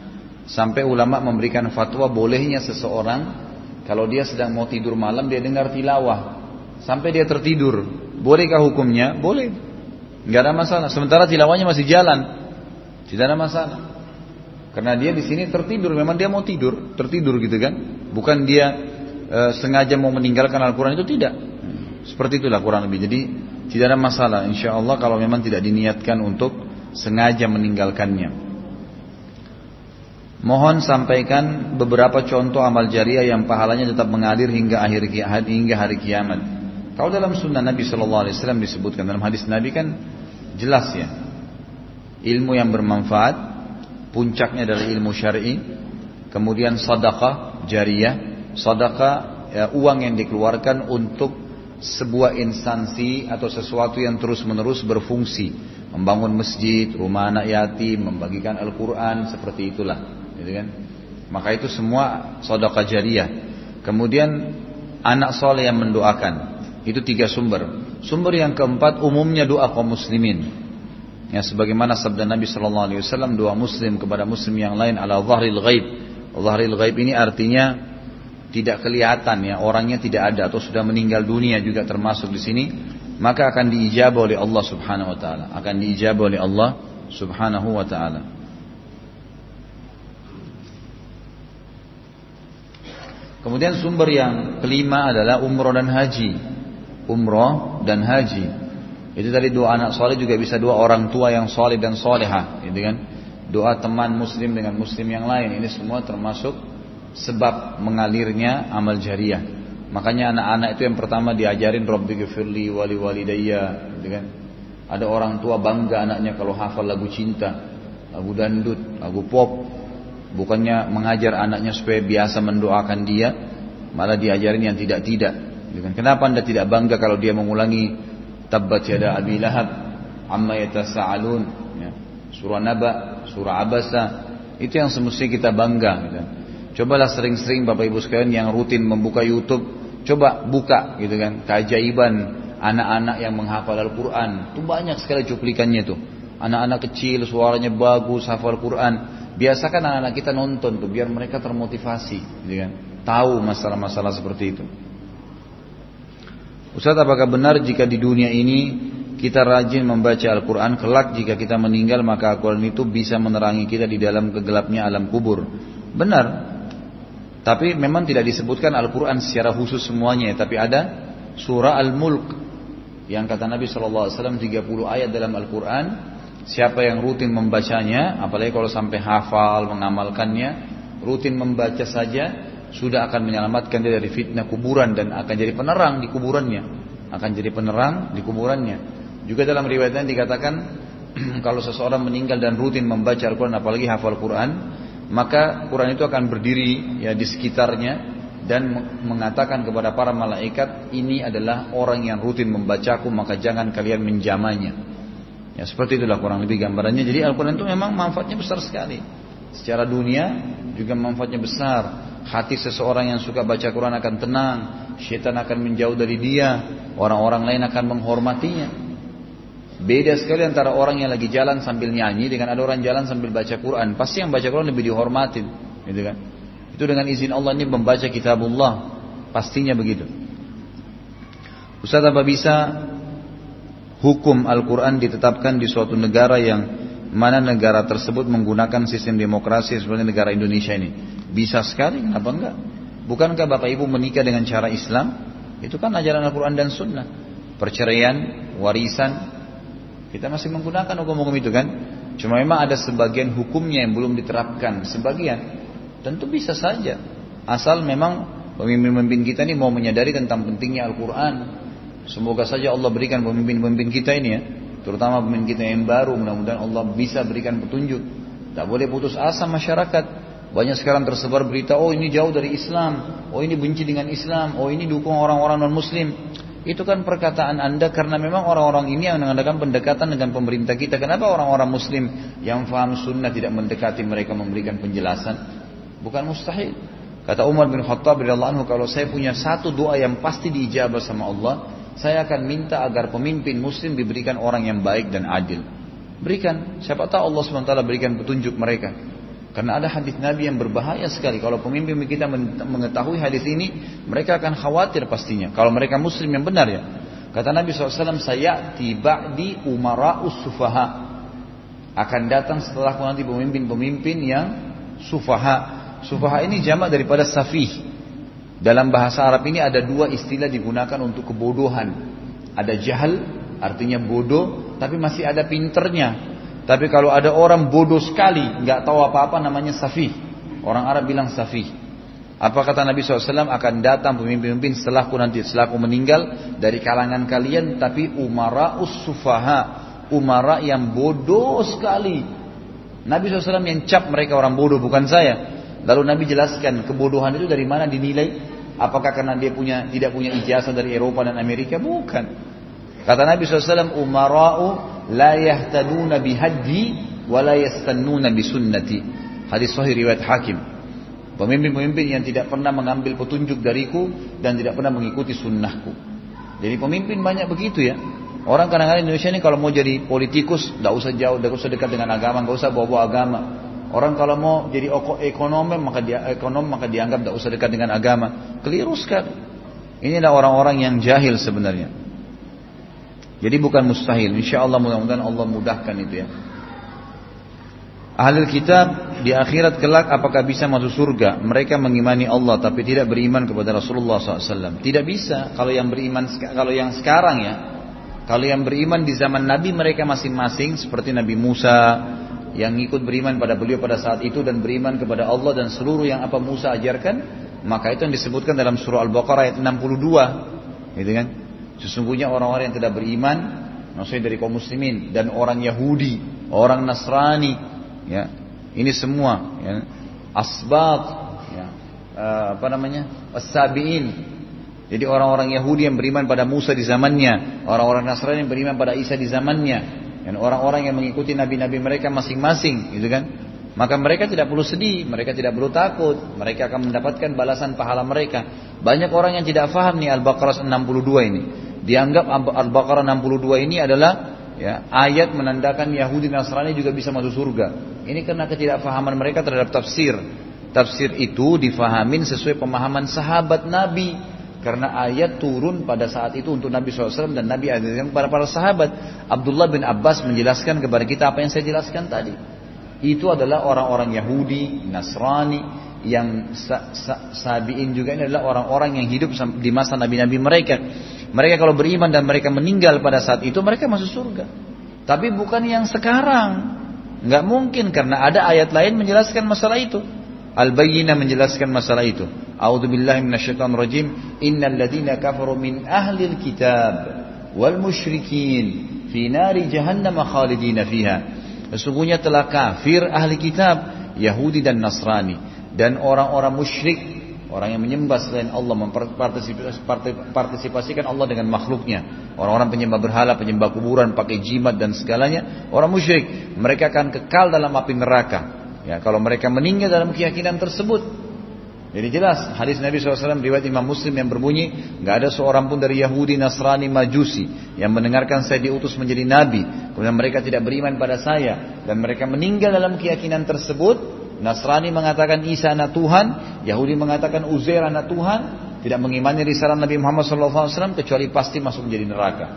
Sampai ulama memberikan fatwa bolehnya seseorang kalau dia sedang mau tidur malam dia dengar tilawah sampai dia tertidur. Bolehkah hukumnya? Boleh. Nggak ada masalah. Sementara tilawahnya masih jalan. Tidak ada masalah. Karena dia di sini tertidur, memang dia mau tidur, tertidur gitu kan. Bukan dia e, sengaja mau meninggalkan Al-Quran itu tidak. Seperti itulah kurang lebih. Jadi tidak ada masalah. Insya Allah kalau memang tidak diniatkan untuk sengaja meninggalkannya. Mohon sampaikan beberapa contoh amal jariah yang pahalanya tetap mengalir hingga akhir hingga hari kiamat. Kalau dalam sunnah Nabi Shallallahu Alaihi Wasallam disebutkan dalam hadis Nabi kan jelas ya, ilmu yang bermanfaat, puncaknya dari ilmu syar'i, kemudian sadaqah jariyah, sadaqah ya, uang yang dikeluarkan untuk sebuah instansi atau sesuatu yang terus-menerus berfungsi, membangun masjid, rumah anak yatim, membagikan Al-Quran, seperti itulah gitu kan? Maka itu semua sedekah jariyah. Kemudian anak soleh yang mendoakan. Itu tiga sumber. Sumber yang keempat umumnya doa kaum muslimin. Ya sebagaimana sabda Nabi sallallahu alaihi wasallam doa muslim kepada muslim yang lain ala zahril ghaib. Zahril ghaib ini artinya tidak kelihatan ya, orangnya tidak ada atau sudah meninggal dunia juga termasuk di sini, maka akan diijabah oleh Allah Subhanahu wa taala. Akan diijabah oleh Allah Subhanahu wa taala. Kemudian sumber yang kelima adalah umroh dan haji. Umroh dan haji. Itu tadi dua anak soleh juga bisa dua orang tua yang soleh dan soleha, gitu kan? Doa teman muslim dengan muslim yang lain. Ini semua termasuk sebab mengalirnya amal jariah. Makanya anak-anak itu yang pertama diajarin Rabbi gifirli wali walidayya, gitu kan? Ada orang tua bangga anaknya kalau hafal lagu cinta, lagu dandut, lagu pop, Bukannya mengajar anaknya supaya biasa mendoakan dia, malah diajarin yang tidak-tidak. Kenapa anda tidak bangga kalau dia mengulangi tabbat yada abi lahab, amma yatasa'alun, ya. surah naba, surah abasa, itu yang semestinya kita bangga. Gitu. Cobalah sering-sering Bapak Ibu sekalian yang rutin membuka YouTube, coba buka gitu kan, keajaiban anak-anak yang menghafal Al-Quran. Itu banyak sekali cuplikannya tuh. Anak-anak kecil suaranya bagus hafal Quran. Biasakan anak-anak kita nonton tuh biar mereka termotivasi, gitu kan? Tahu masalah-masalah seperti itu. Ustaz, apakah benar jika di dunia ini kita rajin membaca Al-Quran, kelak jika kita meninggal maka Al-Quran itu bisa menerangi kita di dalam kegelapnya alam kubur? Benar. Tapi memang tidak disebutkan Al-Quran secara khusus semuanya, tapi ada surah Al-Mulk yang kata Nabi SAW 30 ayat dalam Al-Quran Siapa yang rutin membacanya, apalagi kalau sampai hafal, mengamalkannya, rutin membaca saja, sudah akan menyelamatkan dia dari fitnah kuburan dan akan jadi penerang di kuburannya. Akan jadi penerang di kuburannya. Juga dalam riwayatnya dikatakan, kalau seseorang meninggal dan rutin membaca Al-Quran, apalagi hafal Quran, maka Quran itu akan berdiri ya di sekitarnya dan mengatakan kepada para malaikat ini adalah orang yang rutin membacaku maka jangan kalian menjamanya Ya seperti itulah kurang lebih gambarannya. Jadi Al-Quran itu memang manfaatnya besar sekali. Secara dunia juga manfaatnya besar. Hati seseorang yang suka baca Quran akan tenang. Syaitan akan menjauh dari dia. Orang-orang lain akan menghormatinya. Beda sekali antara orang yang lagi jalan sambil nyanyi dengan ada orang jalan sambil baca Quran. Pasti yang baca Quran lebih dihormatin, gitu kan? Itu dengan izin Allah ini membaca kitabullah. Pastinya begitu. Ustaz apa bisa hukum Al-Quran ditetapkan di suatu negara yang mana negara tersebut menggunakan sistem demokrasi seperti negara Indonesia ini. Bisa sekali, kenapa enggak? Bukankah Bapak Ibu menikah dengan cara Islam? Itu kan ajaran Al-Quran dan Sunnah. Perceraian, warisan, Kita masih menggunakan hukum-hukum itu kan. Cuma memang ada sebagian hukumnya yang belum diterapkan. Sebagian. Tentu bisa saja. Asal memang pemimpin-pemimpin kita ini mau menyadari tentang pentingnya Al-Quran. Semoga saja Allah berikan pemimpin-pemimpin kita ini ya. Terutama pemimpin kita yang baru. Mudah-mudahan Allah bisa berikan petunjuk. Tak boleh putus asa masyarakat. Banyak sekarang tersebar berita, oh ini jauh dari Islam, oh ini benci dengan Islam, oh ini dukung orang-orang non-Muslim. Itu kan perkataan Anda karena memang orang-orang ini yang mengadakan pendekatan dengan pemerintah kita. Kenapa orang-orang Muslim yang faham sunnah tidak mendekati mereka memberikan penjelasan? Bukan mustahil. Kata Umar bin Khattab radhiyallahu kalau saya punya satu doa yang pasti diijabah sama Allah, saya akan minta agar pemimpin Muslim diberikan orang yang baik dan adil. Berikan, siapa tahu Allah swt berikan petunjuk mereka. Karena ada hadis Nabi yang berbahaya sekali. Kalau pemimpin kita mengetahui hadis ini, mereka akan khawatir pastinya. Kalau mereka muslim yang benar ya. Kata Nabi SAW, saya tiba di umara'us sufaha. Akan datang setelah nanti pemimpin-pemimpin yang sufaha. Sufaha ini jamak daripada safih. Dalam bahasa Arab ini ada dua istilah digunakan untuk kebodohan. Ada jahal, artinya bodoh, tapi masih ada pinternya. Tapi kalau ada orang bodoh sekali, nggak tahu apa-apa namanya safih. Orang Arab bilang safih. Apa kata Nabi SAW akan datang pemimpin-pemimpin setelahku nanti setelahku meninggal dari kalangan kalian tapi umara sufaha umara yang bodoh sekali Nabi SAW yang cap mereka orang bodoh bukan saya lalu Nabi jelaskan kebodohan itu dari mana dinilai apakah karena dia punya tidak punya ijazah dari Eropa dan Amerika bukan kata Nabi SAW umara'u la yahtaduna bihaddi wa la yastannuna bisunnati. Hadis sahih riwayat Hakim. Pemimpin-pemimpin yang tidak pernah mengambil petunjuk dariku dan tidak pernah mengikuti sunnahku. Jadi pemimpin banyak begitu ya. Orang kadang-kadang Indonesia ini kalau mau jadi politikus, tidak usah jauh, tidak usah dekat dengan agama, nggak usah bawa-bawa agama. Orang kalau mau jadi ekonom maka dia ekonom maka dianggap tidak usah dekat dengan agama. Keliru sekali. Inilah orang-orang yang jahil sebenarnya. Jadi bukan mustahil. Insya Allah mudah-mudahan Allah mudahkan itu ya. Ahli kitab di akhirat kelak apakah bisa masuk surga? Mereka mengimani Allah tapi tidak beriman kepada Rasulullah SAW. Tidak bisa. Kalau yang beriman kalau yang sekarang ya, kalau yang beriman di zaman Nabi mereka masing-masing seperti Nabi Musa yang ikut beriman pada beliau pada saat itu dan beriman kepada Allah dan seluruh yang apa Musa ajarkan, maka itu yang disebutkan dalam surah Al-Baqarah ayat 62. Gitu kan? Sesungguhnya orang-orang yang tidak beriman, maksudnya dari kaum muslimin dan orang Yahudi, orang Nasrani, ya, ini semua ya, asbab, ya, uh, apa namanya, as-sabiin. Jadi orang-orang Yahudi yang beriman pada Musa di zamannya, orang-orang Nasrani yang beriman pada Isa di zamannya, dan orang-orang yang mengikuti nabi-nabi mereka masing-masing, gitu kan? Maka mereka tidak perlu sedih, mereka tidak perlu takut, mereka akan mendapatkan balasan pahala mereka. Banyak orang yang tidak faham nih Al-Baqarah 62 ini. Dianggap Al-Baqarah 62 ini adalah ya, ayat menandakan Yahudi Nasrani juga bisa masuk surga. Ini karena ketidakfahaman mereka terhadap tafsir. Tafsir itu difahamin sesuai pemahaman sahabat Nabi. Karena ayat turun pada saat itu untuk Nabi SAW dan Nabi ajarkan kepada para sahabat. Abdullah bin Abbas menjelaskan kepada kita apa yang saya jelaskan tadi. Itu adalah orang-orang Yahudi, Nasrani, yang sa sa sabiin juga ini adalah orang-orang yang hidup di masa nabi-nabi mereka. Mereka kalau beriman dan mereka meninggal pada saat itu mereka masuk surga. Tapi bukan yang sekarang. Nggak mungkin karena ada ayat lain menjelaskan masalah itu. Al-Bayyinah menjelaskan masalah itu. A'udzubillahi minasyaitonir rajim. Innal ladzina kafaru min ahlil kitab wal musyrikin fi nari jahannam khalidina fiha. Sesungguhnya telah kafir ahli kitab Yahudi dan Nasrani dan orang-orang musyrik Orang yang menyembah selain Allah mempartisipasikan Allah dengan makhluknya. Orang-orang penyembah berhala, penyembah kuburan, pakai jimat dan segalanya. Orang musyrik, mereka akan kekal dalam api neraka. Ya, kalau mereka meninggal dalam keyakinan tersebut. Jadi jelas hadis Nabi SAW riwayat Imam Muslim yang berbunyi nggak ada seorang pun dari Yahudi, Nasrani, Majusi yang mendengarkan saya diutus menjadi Nabi kemudian mereka tidak beriman pada saya dan mereka meninggal dalam keyakinan tersebut Nasrani mengatakan Isa anak Tuhan, Yahudi mengatakan Uzair anak Tuhan, tidak mengimani risalah Nabi Muhammad SAW kecuali pasti masuk menjadi neraka.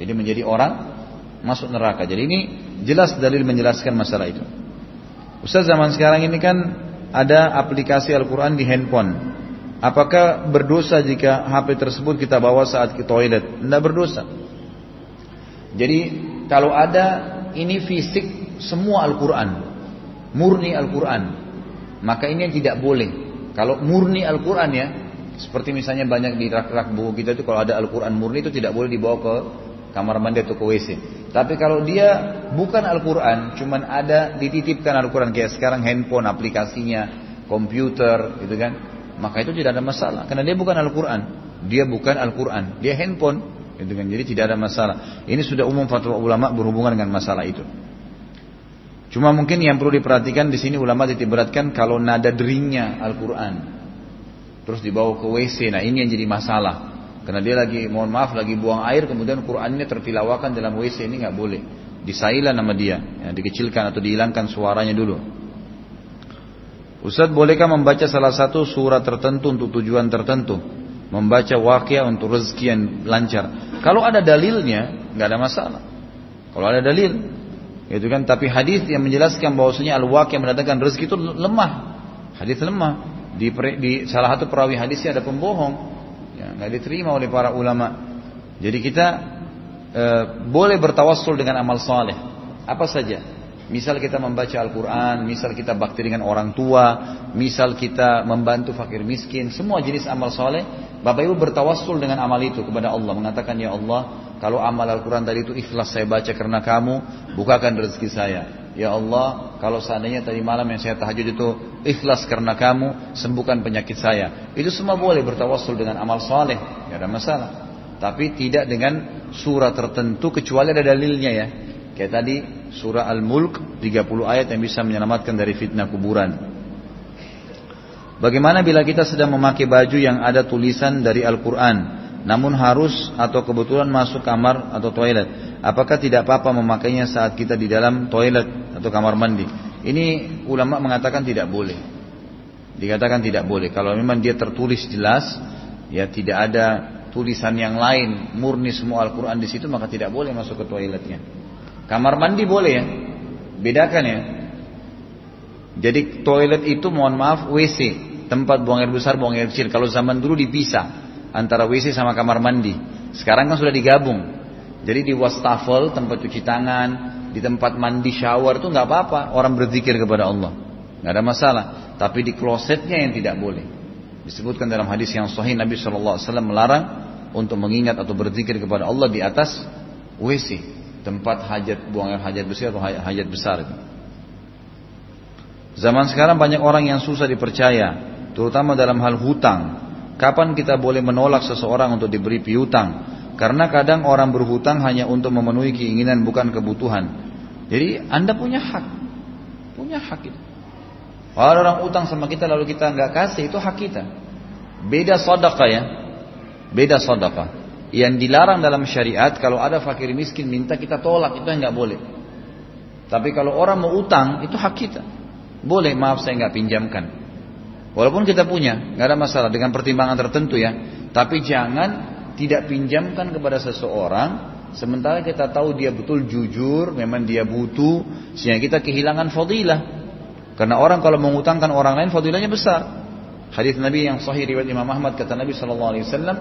Jadi menjadi orang masuk neraka. Jadi ini jelas dalil menjelaskan masalah itu. Ustaz zaman sekarang ini kan ada aplikasi Al-Quran di handphone. Apakah berdosa jika HP tersebut kita bawa saat ke toilet? Tidak berdosa. Jadi kalau ada ini fisik semua Al-Quran, murni Al-Quran, maka ini yang tidak boleh. Kalau murni Al-Quran ya, seperti misalnya banyak di rak-rak buku kita itu kalau ada Al-Quran murni itu tidak boleh dibawa ke kamar mandi atau ke WC. Tapi kalau dia bukan Al-Quran, cuman ada dititipkan Al-Quran kayak sekarang handphone aplikasinya, komputer, gitu kan, maka itu tidak ada masalah. Karena dia bukan Al-Quran, dia bukan Al-Quran, dia handphone, gitu kan. Jadi tidak ada masalah. Ini sudah umum fatwa ulama berhubungan dengan masalah itu. Cuma mungkin yang perlu diperhatikan di sini ulama titik beratkan kalau nada deringnya Al-Quran, terus dibawa ke WC, nah ini yang jadi masalah. Karena dia lagi, mohon maaf, lagi buang air, kemudian Qurannya tertilawakan dalam WC ini nggak boleh. Disailah nama dia, ya, dikecilkan atau dihilangkan suaranya dulu. Ustaz bolehkah membaca salah satu surat tertentu untuk tujuan tertentu? Membaca wakil untuk rezeki yang lancar. Kalau ada dalilnya, nggak ada masalah. Kalau ada dalil, itu kan. Tapi hadis yang menjelaskan bahwasanya al yang mendatangkan rezeki itu lemah. Hadis lemah. Di, di salah satu perawi hadisnya ada pembohong ya, nggak diterima oleh para ulama. Jadi kita e, boleh bertawassul dengan amal soleh, apa saja. Misal kita membaca Al-Quran, misal kita bakti dengan orang tua, misal kita membantu fakir miskin, semua jenis amal soleh, Bapak Ibu bertawassul dengan amal itu kepada Allah. Mengatakan, Ya Allah, kalau amal Al-Quran tadi itu ikhlas saya baca karena kamu, bukakan rezeki saya. Ya Allah, kalau seandainya tadi malam yang saya tahajud itu ikhlas karena kamu, sembuhkan penyakit saya. Itu semua boleh bertawassul dengan amal soleh, tidak ada masalah. Tapi tidak dengan surah tertentu kecuali ada dalilnya ya. Kayak tadi surah Al-Mulk 30 ayat yang bisa menyelamatkan dari fitnah kuburan. Bagaimana bila kita sedang memakai baju yang ada tulisan dari Al-Quran namun harus atau kebetulan masuk kamar atau toilet. Apakah tidak apa-apa memakainya saat kita di dalam toilet atau kamar mandi? Ini ulama mengatakan tidak boleh. Dikatakan tidak boleh. Kalau memang dia tertulis jelas, ya tidak ada tulisan yang lain, murni semua Al-Quran di situ, maka tidak boleh masuk ke toiletnya. Kamar mandi boleh ya, bedakan ya. Jadi toilet itu mohon maaf WC, tempat buang air besar, buang air kecil. Kalau zaman dulu dipisah antara WC sama kamar mandi. Sekarang kan sudah digabung. Jadi di wastafel tempat cuci tangan, di tempat mandi shower itu nggak apa-apa orang berzikir kepada Allah, nggak ada masalah. Tapi di klosetnya yang tidak boleh. Disebutkan dalam hadis yang sahih Nabi Wasallam melarang untuk mengingat atau berzikir kepada Allah di atas WC, tempat hajat buang air hajat besar atau hajat besar itu. Zaman sekarang banyak orang yang susah dipercaya, terutama dalam hal hutang Kapan kita boleh menolak seseorang untuk diberi piutang? Karena kadang orang berhutang hanya untuk memenuhi keinginan bukan kebutuhan. Jadi Anda punya hak. Punya hak itu. Kalau orang utang sama kita lalu kita nggak kasih itu hak kita. Beda sodaka ya. Beda sodaka. Yang dilarang dalam syariat kalau ada fakir miskin minta kita tolak itu nggak boleh. Tapi kalau orang mau utang itu hak kita. Boleh maaf saya nggak pinjamkan. Walaupun kita punya, nggak ada masalah dengan pertimbangan tertentu ya. Tapi jangan tidak pinjamkan kepada seseorang sementara kita tahu dia betul jujur, memang dia butuh sehingga kita kehilangan fadilah. Karena orang kalau mengutangkan orang lain fadilahnya besar. Hadis Nabi yang sahih riwayat Imam Ahmad kata Nabi sallallahu alaihi wasallam,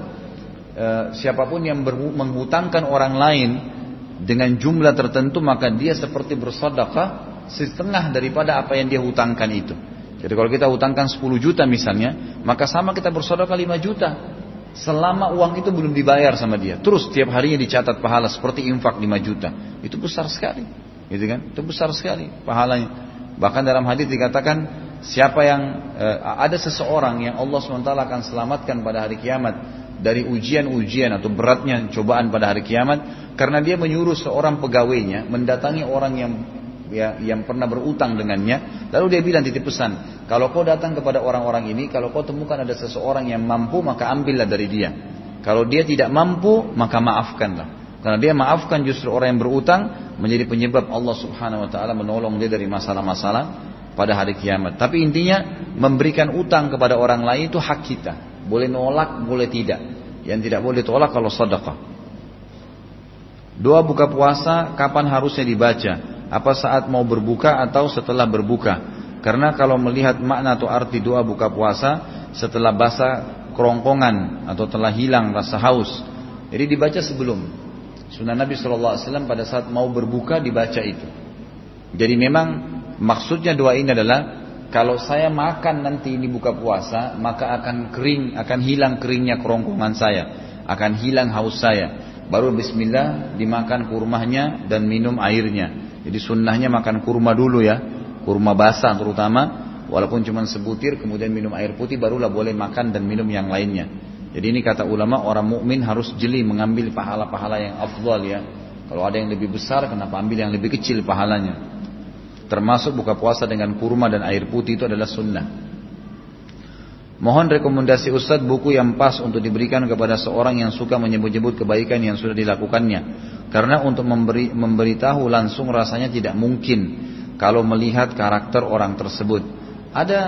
e, siapa pun yang menghutangkan orang lain dengan jumlah tertentu maka dia seperti bersedekah setengah daripada apa yang dia hutangkan itu. Jadi kalau kita hutangkan 10 juta misalnya, maka sama kita bersedekah 5 juta. Selama uang itu belum dibayar sama dia. Terus tiap harinya dicatat pahala seperti infak 5 juta. Itu besar sekali. Gitu kan? Itu besar sekali pahalanya. Bahkan dalam hadis dikatakan siapa yang eh, ada seseorang yang Allah SWT akan selamatkan pada hari kiamat dari ujian-ujian atau beratnya cobaan pada hari kiamat karena dia menyuruh seorang pegawainya mendatangi orang yang ya, yang pernah berutang dengannya. Lalu dia bilang titip pesan, kalau kau datang kepada orang-orang ini, kalau kau temukan ada seseorang yang mampu, maka ambillah dari dia. Kalau dia tidak mampu, maka maafkanlah. Karena dia maafkan justru orang yang berutang menjadi penyebab Allah Subhanahu wa taala menolong dia dari masalah-masalah pada hari kiamat. Tapi intinya memberikan utang kepada orang lain itu hak kita. Boleh nolak, boleh tidak. Yang tidak boleh tolak kalau sedekah. Doa buka puasa kapan harusnya dibaca? Apa saat mau berbuka atau setelah berbuka? Karena kalau melihat makna atau arti doa buka puasa setelah basah kerongkongan atau telah hilang rasa haus. Jadi dibaca sebelum. Sunnah Nabi SAW pada saat mau berbuka dibaca itu. Jadi memang maksudnya doa ini adalah kalau saya makan nanti ini buka puasa, maka akan kering, akan hilang keringnya kerongkongan saya, akan hilang haus saya. Baru Bismillah dimakan kurmanya dan minum airnya. Jadi sunnahnya makan kurma dulu ya, kurma basah terutama, walaupun cuma sebutir, kemudian minum air putih, barulah boleh makan dan minum yang lainnya. Jadi ini kata ulama orang mukmin harus jeli mengambil pahala-pahala yang afdal ya. Kalau ada yang lebih besar, kenapa ambil yang lebih kecil pahalanya? Termasuk buka puasa dengan kurma dan air putih itu adalah sunnah. Mohon rekomendasi Ustadz buku yang pas untuk diberikan kepada seorang yang suka menyebut-nyebut kebaikan yang sudah dilakukannya. Karena untuk memberi, memberitahu langsung rasanya tidak mungkin kalau melihat karakter orang tersebut. Ada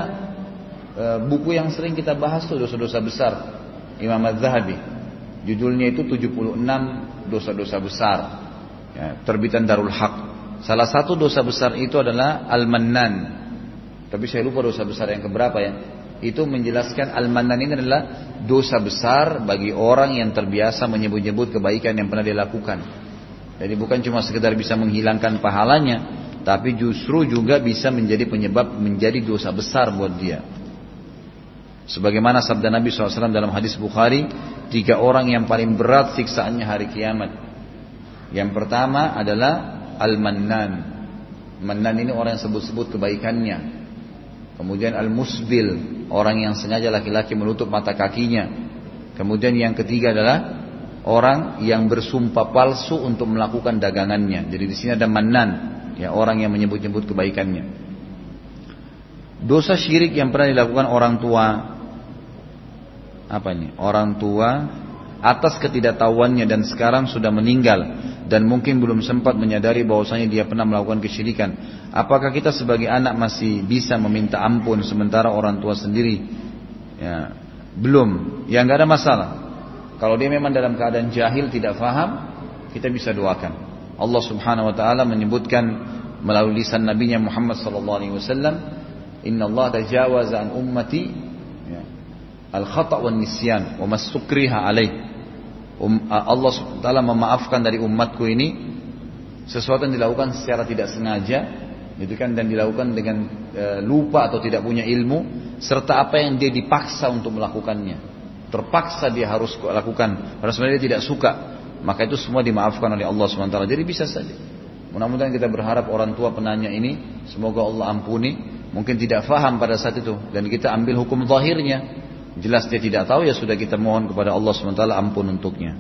e, buku yang sering kita bahas tuh dosa-dosa besar Imam Az-Zahabi. Judulnya itu 76 dosa-dosa besar. Ya, terbitan Darul Haq. Salah satu dosa besar itu adalah al-mannan. Tapi saya lupa dosa besar yang keberapa ya. Itu menjelaskan al-mannan ini adalah dosa besar bagi orang yang terbiasa menyebut-nyebut kebaikan yang pernah dilakukan. Jadi bukan cuma sekedar bisa menghilangkan pahalanya, tapi justru juga bisa menjadi penyebab menjadi dosa besar buat dia. Sebagaimana sabda Nabi SAW dalam hadis Bukhari, tiga orang yang paling berat siksaannya hari kiamat. Yang pertama adalah Al-Mannan. Mannan ini orang yang sebut-sebut kebaikannya. Kemudian Al-Musbil, orang yang sengaja laki-laki menutup mata kakinya. Kemudian yang ketiga adalah orang yang bersumpah palsu untuk melakukan dagangannya. Jadi di sini ada Mannan, ya orang yang menyebut-nyebut kebaikannya. Dosa syirik yang pernah dilakukan orang tua apa ini? Orang tua atas ketidaktahuannya dan sekarang sudah meninggal dan mungkin belum sempat menyadari bahwasanya dia pernah melakukan kesyirikan. Apakah kita sebagai anak masih bisa meminta ampun sementara orang tua sendiri ya, belum? Ya nggak ada masalah. Kalau dia memang dalam keadaan jahil tidak faham, kita bisa doakan. Allah Subhanahu wa taala menyebutkan melalui lisan nabinya Muhammad sallallahu alaihi wasallam, "Inna Allah tajawaza an ummati ya, al-khata' wan nisyan wa mastukriha alaih." um, Allah SWT memaafkan dari umatku ini sesuatu yang dilakukan secara tidak sengaja gitu kan dan dilakukan dengan e, lupa atau tidak punya ilmu serta apa yang dia dipaksa untuk melakukannya terpaksa dia harus lakukan. Karena sebenarnya dia tidak suka. Maka itu semua dimaafkan oleh Allah SWT. Jadi bisa saja. Mudah-mudahan kita berharap orang tua penanya ini semoga Allah ampuni. Mungkin tidak faham pada saat itu. Dan kita ambil hukum zahirnya. Jelas dia tidak tahu ya sudah kita mohon kepada Allah SWT ampun untuknya.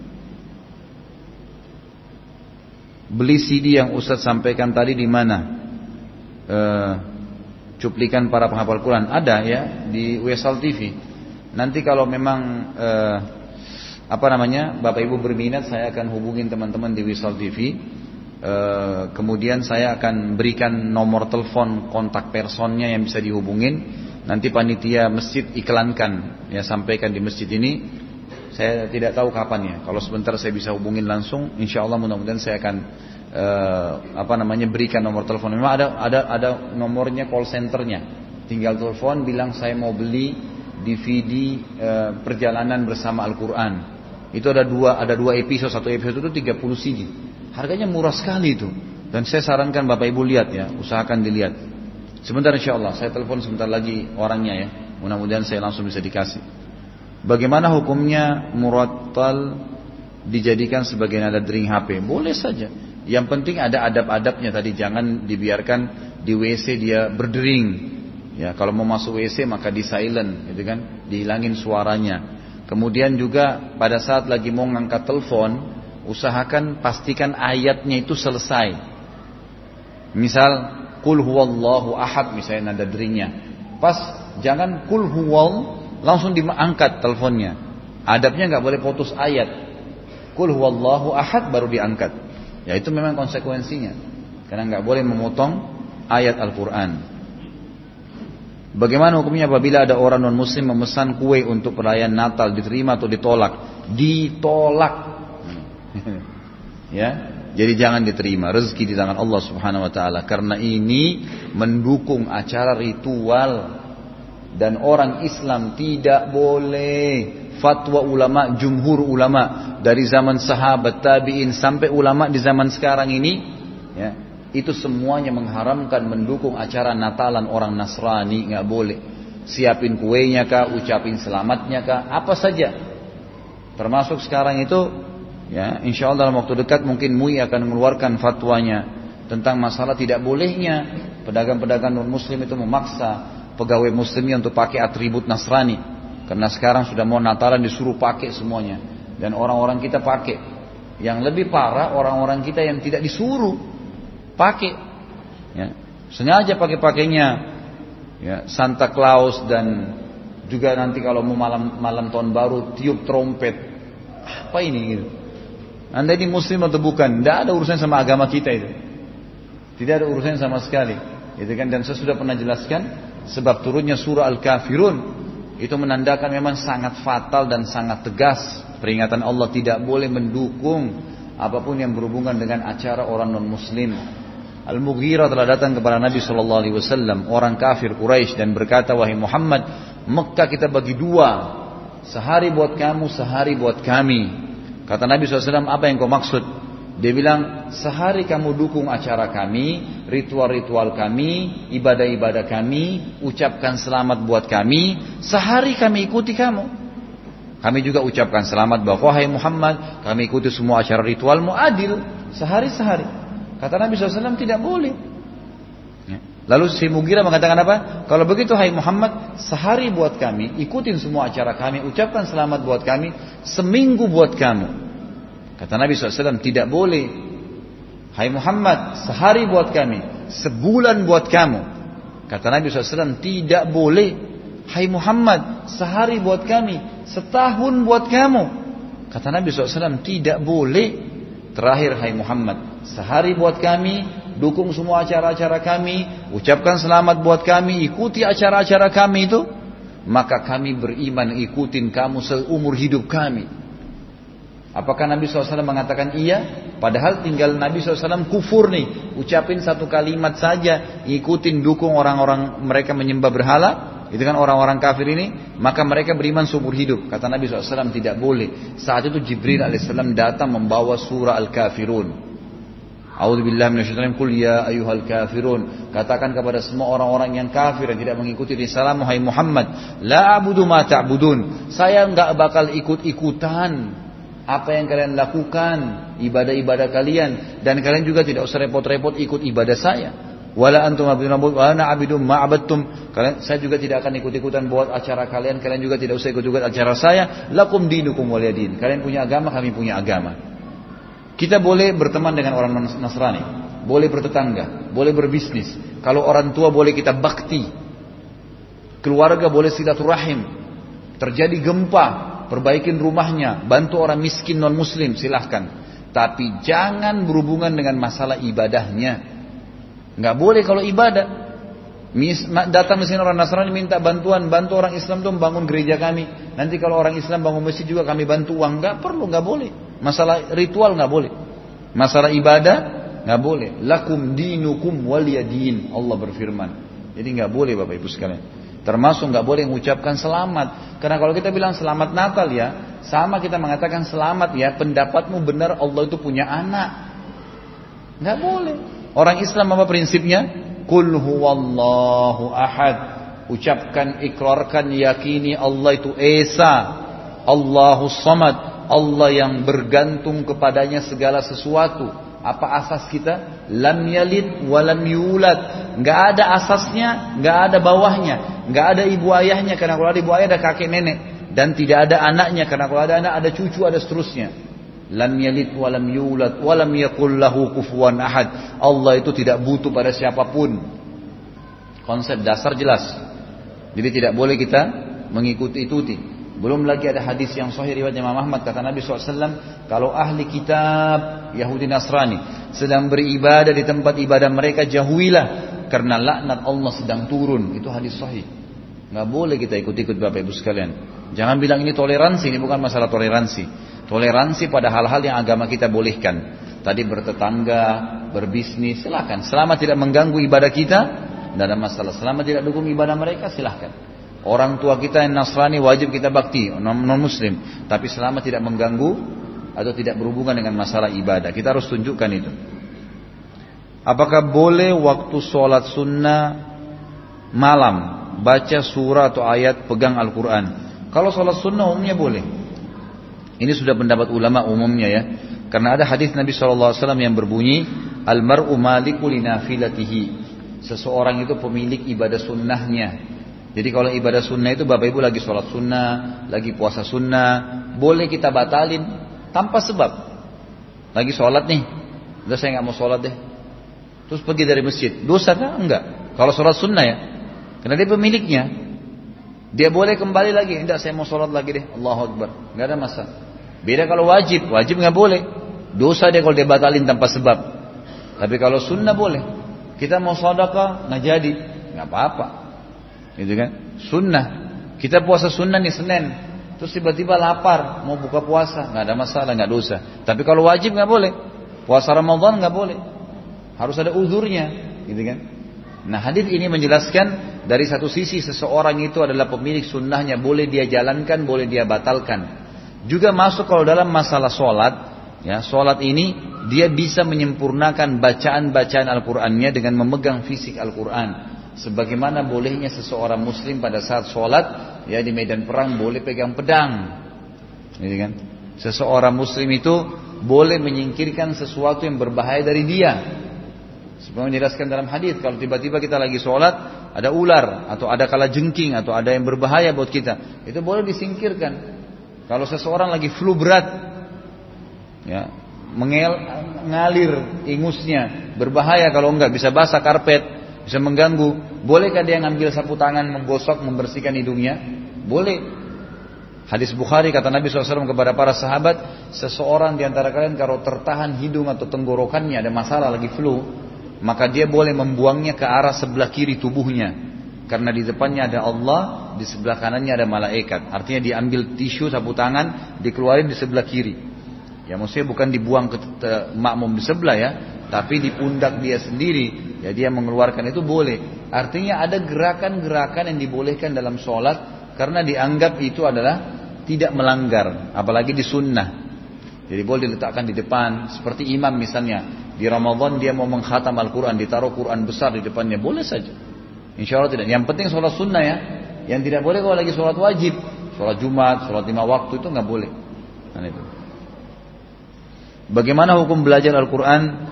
Beli CD yang Ustaz sampaikan tadi di mana? E, cuplikan para penghafal Quran. Ada ya di Wesal TV. Nanti kalau memang e, apa namanya Bapak Ibu berminat saya akan hubungin teman-teman di Wesal TV. E, kemudian saya akan berikan nomor telepon kontak personnya yang bisa dihubungin Nanti panitia masjid iklankan ya sampaikan di masjid ini. Saya tidak tahu kapan ya. Kalau sebentar saya bisa hubungin langsung, insya Allah mudah-mudahan saya akan uh, apa namanya berikan nomor telepon. Memang ada ada ada nomornya call centernya. Tinggal telepon bilang saya mau beli DVD uh, eh, perjalanan bersama Al-Quran. Itu ada dua ada dua episode, satu episode itu 30 CD. Harganya murah sekali itu. Dan saya sarankan Bapak Ibu lihat ya, usahakan dilihat. Sebentar insya Allah, saya telepon sebentar lagi orangnya ya. Mudah-mudahan saya langsung bisa dikasih. Bagaimana hukumnya murattal dijadikan sebagai nada dering HP? Boleh saja. Yang penting ada adab-adabnya tadi. Jangan dibiarkan di WC dia berdering. Ya, kalau mau masuk WC maka di silent, gitu kan? Dihilangin suaranya. Kemudian juga pada saat lagi mau ngangkat telepon, usahakan pastikan ayatnya itu selesai. Misal Kul huwallahu ahad misalnya nada deringnya. Pas jangan kul huwal langsung diangkat teleponnya. Adabnya nggak boleh putus ayat. Kul huwallahu ahad baru diangkat. Ya itu memang konsekuensinya. Karena nggak boleh memotong ayat Al-Quran. Bagaimana hukumnya apabila ada orang non muslim memesan kue untuk perayaan Natal diterima atau ditolak? Ditolak. ya, jadi jangan diterima. Rezeki di tangan Allah Subhanahu wa taala. Karena ini mendukung acara ritual. dan orang Islam tidak boleh. Fatwa ulama, jumhur ulama. Dari zaman sahabat tabiin sampai ulama di zaman sekarang ini, ya, itu semuanya mengharamkan mendukung acara Natalan orang Nasrani nggak boleh. Siapin kuenya kah, ucapin selamatnya kah, apa saja. Termasuk sekarang itu, ya, insya Allah dalam waktu dekat mungkin MUI akan mengeluarkan fatwanya tentang masalah tidak bolehnya pedagang-pedagang non Muslim itu memaksa pegawai muslimnya untuk pakai atribut Nasrani. Karena sekarang sudah mau Natalan disuruh pakai semuanya. Dan orang-orang kita pakai. Yang lebih parah orang-orang kita yang tidak disuruh pakai. Ya. Sengaja pakai-pakainya ya, Santa Claus dan juga nanti kalau mau malam malam tahun baru tiup trompet. Apa ini gitu? Anda ini muslim atau bukan? Tidak ada urusan sama agama kita itu. Tidak ada urusan sama sekali. Itu kan dan saya sudah pernah jelaskan sebab turunnya surah Al-Kafirun itu menandakan memang sangat fatal dan sangat tegas peringatan Allah tidak boleh mendukung apa pun yang berhubungan dengan acara orang non muslim Al-Mughirah telah datang kepada Nabi Shallallahu Alaihi Wasallam orang kafir Quraisy dan berkata wahai Muhammad Mekah kita bagi dua sehari buat kamu sehari buat kami kata Nabi SAW apa yang kau maksud dia bilang, sehari kamu dukung acara kami, ritual-ritual kami, ibadah-ibadah kami, ucapkan selamat buat kami, sehari kami ikuti kamu. Kami juga ucapkan selamat bahwa wahai Muhammad, kami ikuti semua acara ritualmu adil, sehari-sehari. Kata Nabi SAW tidak boleh. Ya. Lalu si Mugira mengatakan apa? Kalau begitu hai Muhammad, sehari buat kami, ikutin semua acara kami, ucapkan selamat buat kami, seminggu buat kamu. Kata Nabi SAW tidak boleh. Hai Muhammad, sehari buat kami, sebulan buat kamu. Kata Nabi SAW tidak boleh. Hai Muhammad, sehari buat kami, setahun buat kamu. Kata Nabi SAW tidak boleh. Terakhir Hai Muhammad, sehari buat kami, dukung semua acara-acara kami, ucapkan selamat buat kami, ikuti acara-acara kami itu, maka kami beriman ikutin kamu seumur hidup kami. Apakah Nabi SAW mengatakan iya? Padahal tinggal Nabi SAW kufur nih. Ucapin satu kalimat saja. Ikutin dukung orang-orang mereka menyembah berhala. Itu kan orang-orang kafir ini. Maka mereka beriman seumur hidup. Kata Nabi SAW tidak boleh. Saat itu Jibril AS datang membawa surah Al-Kafirun. A'udzubillah kul ya ayyuhal kafirun. Katakan kepada semua orang-orang yang kafir yang tidak mengikuti risalah Muhammad, la abudu ma ta'budun. Saya enggak bakal ikut-ikutan apa yang kalian lakukan, ibadah-ibadah kalian dan kalian juga tidak usah repot-repot ikut ibadah saya. Wala antum abidun wa ana abidum. Kalian saya juga tidak akan ikut-ikutan buat acara kalian, kalian juga tidak usah ikut-ikut acara saya. Lakum dinukum waliyadin. Kalian punya agama, kami punya agama. Kita boleh berteman dengan orang Nasrani, boleh bertetangga, boleh berbisnis. Kalau orang tua boleh kita bakti. Keluarga boleh silaturahim. Terjadi gempa, perbaikin rumahnya, bantu orang miskin non muslim, silahkan. Tapi jangan berhubungan dengan masalah ibadahnya. Nggak boleh kalau ibadah. Datang di sini orang Nasrani minta bantuan, bantu orang Islam tuh bangun gereja kami. Nanti kalau orang Islam bangun masjid juga kami bantu uang. Nggak perlu, nggak boleh. Masalah ritual nggak boleh. Masalah ibadah nggak boleh. Lakum dinukum waliyadin. Allah berfirman. Jadi nggak boleh bapak ibu sekalian. Termasuk nggak boleh mengucapkan selamat. Karena kalau kita bilang selamat Natal ya, sama kita mengatakan selamat ya, pendapatmu benar Allah itu punya anak. Nggak boleh. Orang Islam apa prinsipnya? Kul huwallahu ahad. Ucapkan, ikrarkan, yakini Allah itu Esa. Allahu samad. Allah yang bergantung kepadanya segala sesuatu. Apa asas kita? Lam yalid walam yulad. Nggak ada asasnya, nggak ada bawahnya, nggak ada ibu ayahnya karena kalau ada ibu ayah ada kakek nenek dan tidak ada anaknya karena kalau ada anak ada cucu ada seterusnya. Lam yalid walam yulad walam yakul lahu kufuwan ahad. Allah itu tidak butuh pada siapa pun. Konsep dasar jelas. Jadi tidak boleh kita mengikuti-ikuti. Belum lagi ada hadis yang sahih riwayat Imam Ahmad kata Nabi SAW, kalau ahli kitab Yahudi Nasrani sedang beribadah di tempat ibadah mereka jauhilah karena laknat Allah sedang turun. Itu hadis sahih. Nggak boleh kita ikut-ikut Bapak Ibu sekalian. Jangan bilang ini toleransi, ini bukan masalah toleransi. Toleransi pada hal-hal yang agama kita bolehkan. Tadi bertetangga, berbisnis, silakan. Selama tidak mengganggu ibadah kita, tidak ada masalah. Selama tidak dukung ibadah mereka, silahkan. Orang tua kita yang Nasrani wajib kita bakti, non-muslim. Tapi selama tidak mengganggu atau tidak berhubungan dengan masalah ibadah. Kita harus tunjukkan itu. Apakah boleh waktu sholat sunnah malam baca surah atau ayat pegang Al-Quran? Kalau sholat sunnah umumnya boleh. Ini sudah pendapat ulama umumnya ya. Karena ada hadis Nabi SAW yang berbunyi, Al-mar'u maliku linafilatihi. Seseorang itu pemilik ibadah sunnahnya. Jadi kalau ibadah sunnah itu Bapak Ibu lagi sholat sunnah, lagi puasa sunnah, boleh kita batalin tanpa sebab. Lagi sholat nih, udah saya nggak mau sholat deh. Terus pergi dari masjid, dosa kan? Enggak. Kalau sholat sunnah ya, karena dia pemiliknya. Dia boleh kembali lagi, tidak saya mau sholat lagi deh, Allahu Akbar, nggak ada masalah. Beda kalau wajib, wajib nggak boleh. Dosa dia kalau dia batalin tanpa sebab. Tapi kalau sunnah boleh. Kita mau sedekah nggak jadi, nggak apa-apa. Gitu kan? Sunnah. Kita puasa sunnah nih Senin. Terus tiba-tiba lapar, mau buka puasa, nggak ada masalah, nggak dosa. Tapi kalau wajib nggak boleh. Puasa Ramadan nggak boleh. Harus ada uzurnya, gitu kan? Nah hadis ini menjelaskan dari satu sisi seseorang itu adalah pemilik sunnahnya, boleh dia jalankan, boleh dia batalkan. Juga masuk kalau dalam masalah sholat, ya sholat ini dia bisa menyempurnakan bacaan-bacaan Al-Qur'annya dengan memegang fisik Al-Qur'an. Sebagaimana bolehnya seseorang muslim pada saat sholat ya di medan perang boleh pegang pedang. Gitu kan? Seseorang muslim itu boleh menyingkirkan sesuatu yang berbahaya dari dia. Sebagaimana menjelaskan dalam hadis kalau tiba-tiba kita lagi sholat ada ular atau ada kala jengking atau ada yang berbahaya buat kita, itu boleh disingkirkan. Kalau seseorang lagi flu berat, ya mengel, ngalir ingusnya berbahaya kalau enggak bisa basah karpet bisa mengganggu. Bolehkah dia ngambil sapu tangan, menggosok, membersihkan hidungnya? Boleh. Hadis Bukhari kata Nabi SAW kepada para sahabat, seseorang di antara kalian kalau tertahan hidung atau tenggorokannya ada masalah lagi flu, maka dia boleh membuangnya ke arah sebelah kiri tubuhnya. Karena di depannya ada Allah, di sebelah kanannya ada malaikat. Artinya diambil tisu sapu tangan, dikeluarin di sebelah kiri. Ya maksudnya bukan dibuang ke makmum di sebelah ya, tapi di pundak dia sendiri, ya dia mengeluarkan itu boleh. Artinya ada gerakan-gerakan yang dibolehkan dalam sholat karena dianggap itu adalah tidak melanggar, apalagi di sunnah. Jadi boleh diletakkan di depan, seperti imam misalnya. Di Ramadan dia mau menghatam Al-Quran, ditaruh Quran besar di depannya, boleh saja. Insya Allah tidak. Yang penting sholat sunnah ya. Yang tidak boleh kalau lagi sholat wajib. Sholat Jumat, sholat lima waktu itu nggak boleh. Nah, itu. Bagaimana hukum belajar Al-Quran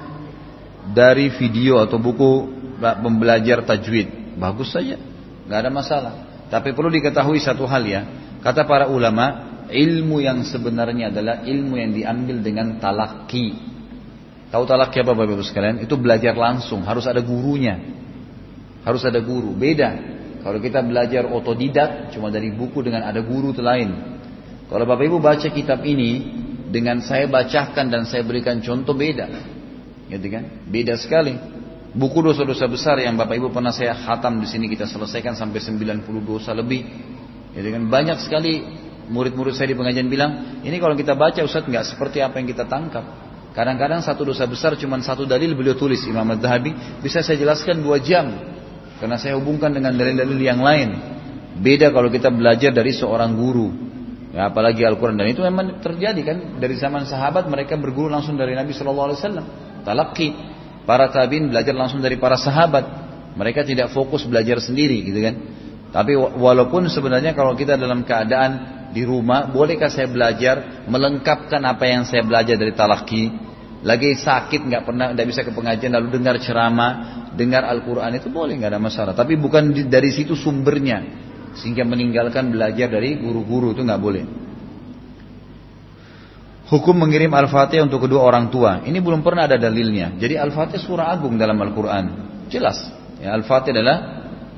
dari video atau buku pembelajar tajwid. Bagus saja, nggak ada masalah. Tapi perlu diketahui satu hal ya, kata para ulama, ilmu yang sebenarnya adalah ilmu yang diambil dengan talaki. Tahu talaki apa Bapak Ibu sekalian? Itu belajar langsung, harus ada gurunya. Harus ada guru, beda. Kalau kita belajar otodidak cuma dari buku dengan ada guru itu lain. Kalau Bapak Ibu baca kitab ini dengan saya bacakan dan saya berikan contoh beda gitu kan? Beda sekali. Buku dosa-dosa besar yang Bapak Ibu pernah saya khatam di sini kita selesaikan sampai 90 dosa lebih. Gitu kan? Banyak sekali murid-murid saya di pengajian bilang, ini kalau kita baca Ustaz nggak seperti apa yang kita tangkap. Kadang-kadang satu dosa besar cuma satu dalil beliau tulis Imam Ad-Dhahabi bisa saya jelaskan dua jam karena saya hubungkan dengan dalil-dalil yang lain. Beda kalau kita belajar dari seorang guru. Ya, apalagi Al-Quran dan itu memang terjadi kan dari zaman sahabat mereka berguru langsung dari Nabi Shallallahu Alaihi Wasallam talaki. Para tabiin belajar langsung dari para sahabat. Mereka tidak fokus belajar sendiri gitu kan. Tapi walaupun sebenarnya kalau kita dalam keadaan di rumah, bolehkah saya belajar melengkapkan apa yang saya belajar dari talaki? Lagi sakit nggak pernah nggak bisa ke pengajian lalu dengar ceramah, dengar Al-Quran itu boleh nggak ada masalah. Tapi bukan dari situ sumbernya sehingga meninggalkan belajar dari guru-guru itu nggak boleh. Hukum mengirim Al-Fatihah untuk kedua orang tua. Ini belum pernah ada dalilnya. Jadi Al-Fatihah surah agung dalam Al-Quran. Jelas. Ya, Al-Fatihah adalah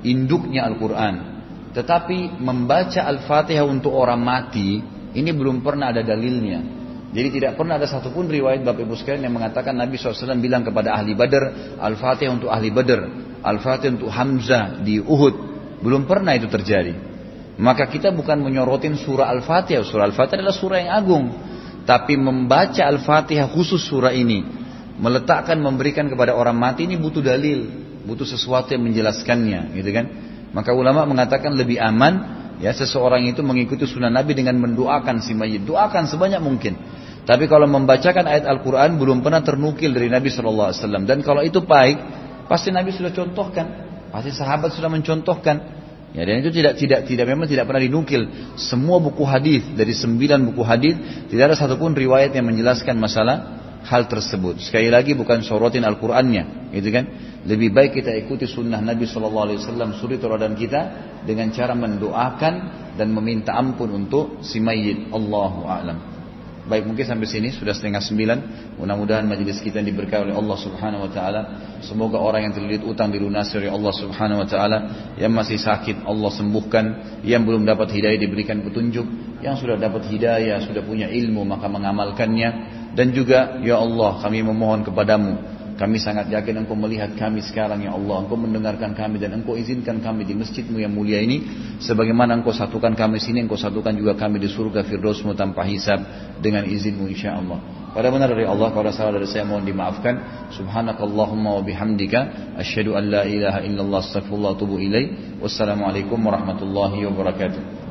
induknya Al-Quran. Tetapi membaca Al-Fatihah untuk orang mati, ini belum pernah ada dalilnya. Jadi tidak pernah ada satupun riwayat Bapak Ibu sekalian yang mengatakan Nabi SAW bilang kepada ahli Badar, Al-Fatihah untuk ahli Badar, Al-Fatihah untuk Hamzah di Uhud. Belum pernah itu terjadi. Maka kita bukan menyorotin surah Al-Fatihah. Surah Al-Fatihah adalah surah yang agung. Tapi membaca Al-Fatihah khusus surah ini, meletakkan memberikan kepada orang mati ini butuh dalil, butuh sesuatu yang menjelaskannya, gitu kan? Maka ulama mengatakan lebih aman ya seseorang itu mengikuti sunnah Nabi dengan mendoakan si mayit. Doakan sebanyak mungkin. Tapi kalau membacakan ayat Al-Quran belum pernah ternukil dari Nabi Shallallahu Alaihi Wasallam. Dan kalau itu baik, pasti Nabi sudah contohkan, pasti sahabat sudah mencontohkan. Ya, dan itu tidak tidak tidak memang tidak pernah dinukil. Semua buku hadis dari sembilan buku hadis tidak ada satupun riwayat yang menjelaskan masalah hal tersebut. Sekali lagi bukan sorotin Al-Qur'annya, gitu kan? Lebih baik kita ikuti sunnah Nabi Shallallahu Alaihi Wasallam suri teladan kita dengan cara mendoakan dan meminta ampun untuk si mayit. Allahu a'lam. Baik mungkin sampai sini sudah setengah sembilan. Mudah-mudahan majelis kita diberkahi oleh Allah Subhanahu Wa Taala. Semoga orang yang terlilit utang dilunasi oleh Allah Subhanahu Wa Taala. Yang masih sakit Allah sembuhkan. Yang belum dapat hidayah diberikan petunjuk. Yang sudah dapat hidayah sudah punya ilmu maka mengamalkannya. Dan juga ya Allah kami memohon kepadamu kami sangat yakin engkau melihat kami sekarang ya Allah. Engkau mendengarkan kami dan engkau izinkan kami di masjidmu yang mulia ini. Sebagaimana engkau satukan kami sini, engkau satukan juga kami di surga firdausmu tanpa hisab dengan izinmu insya Allah. Pada benar dari Allah, kalau salah dari saya mohon dimaafkan. Subhanakallahumma wa bihamdika. Asyhadu an la ilaha illallah astagfirullah tubuh ilaih. Wassalamualaikum warahmatullahi wabarakatuh.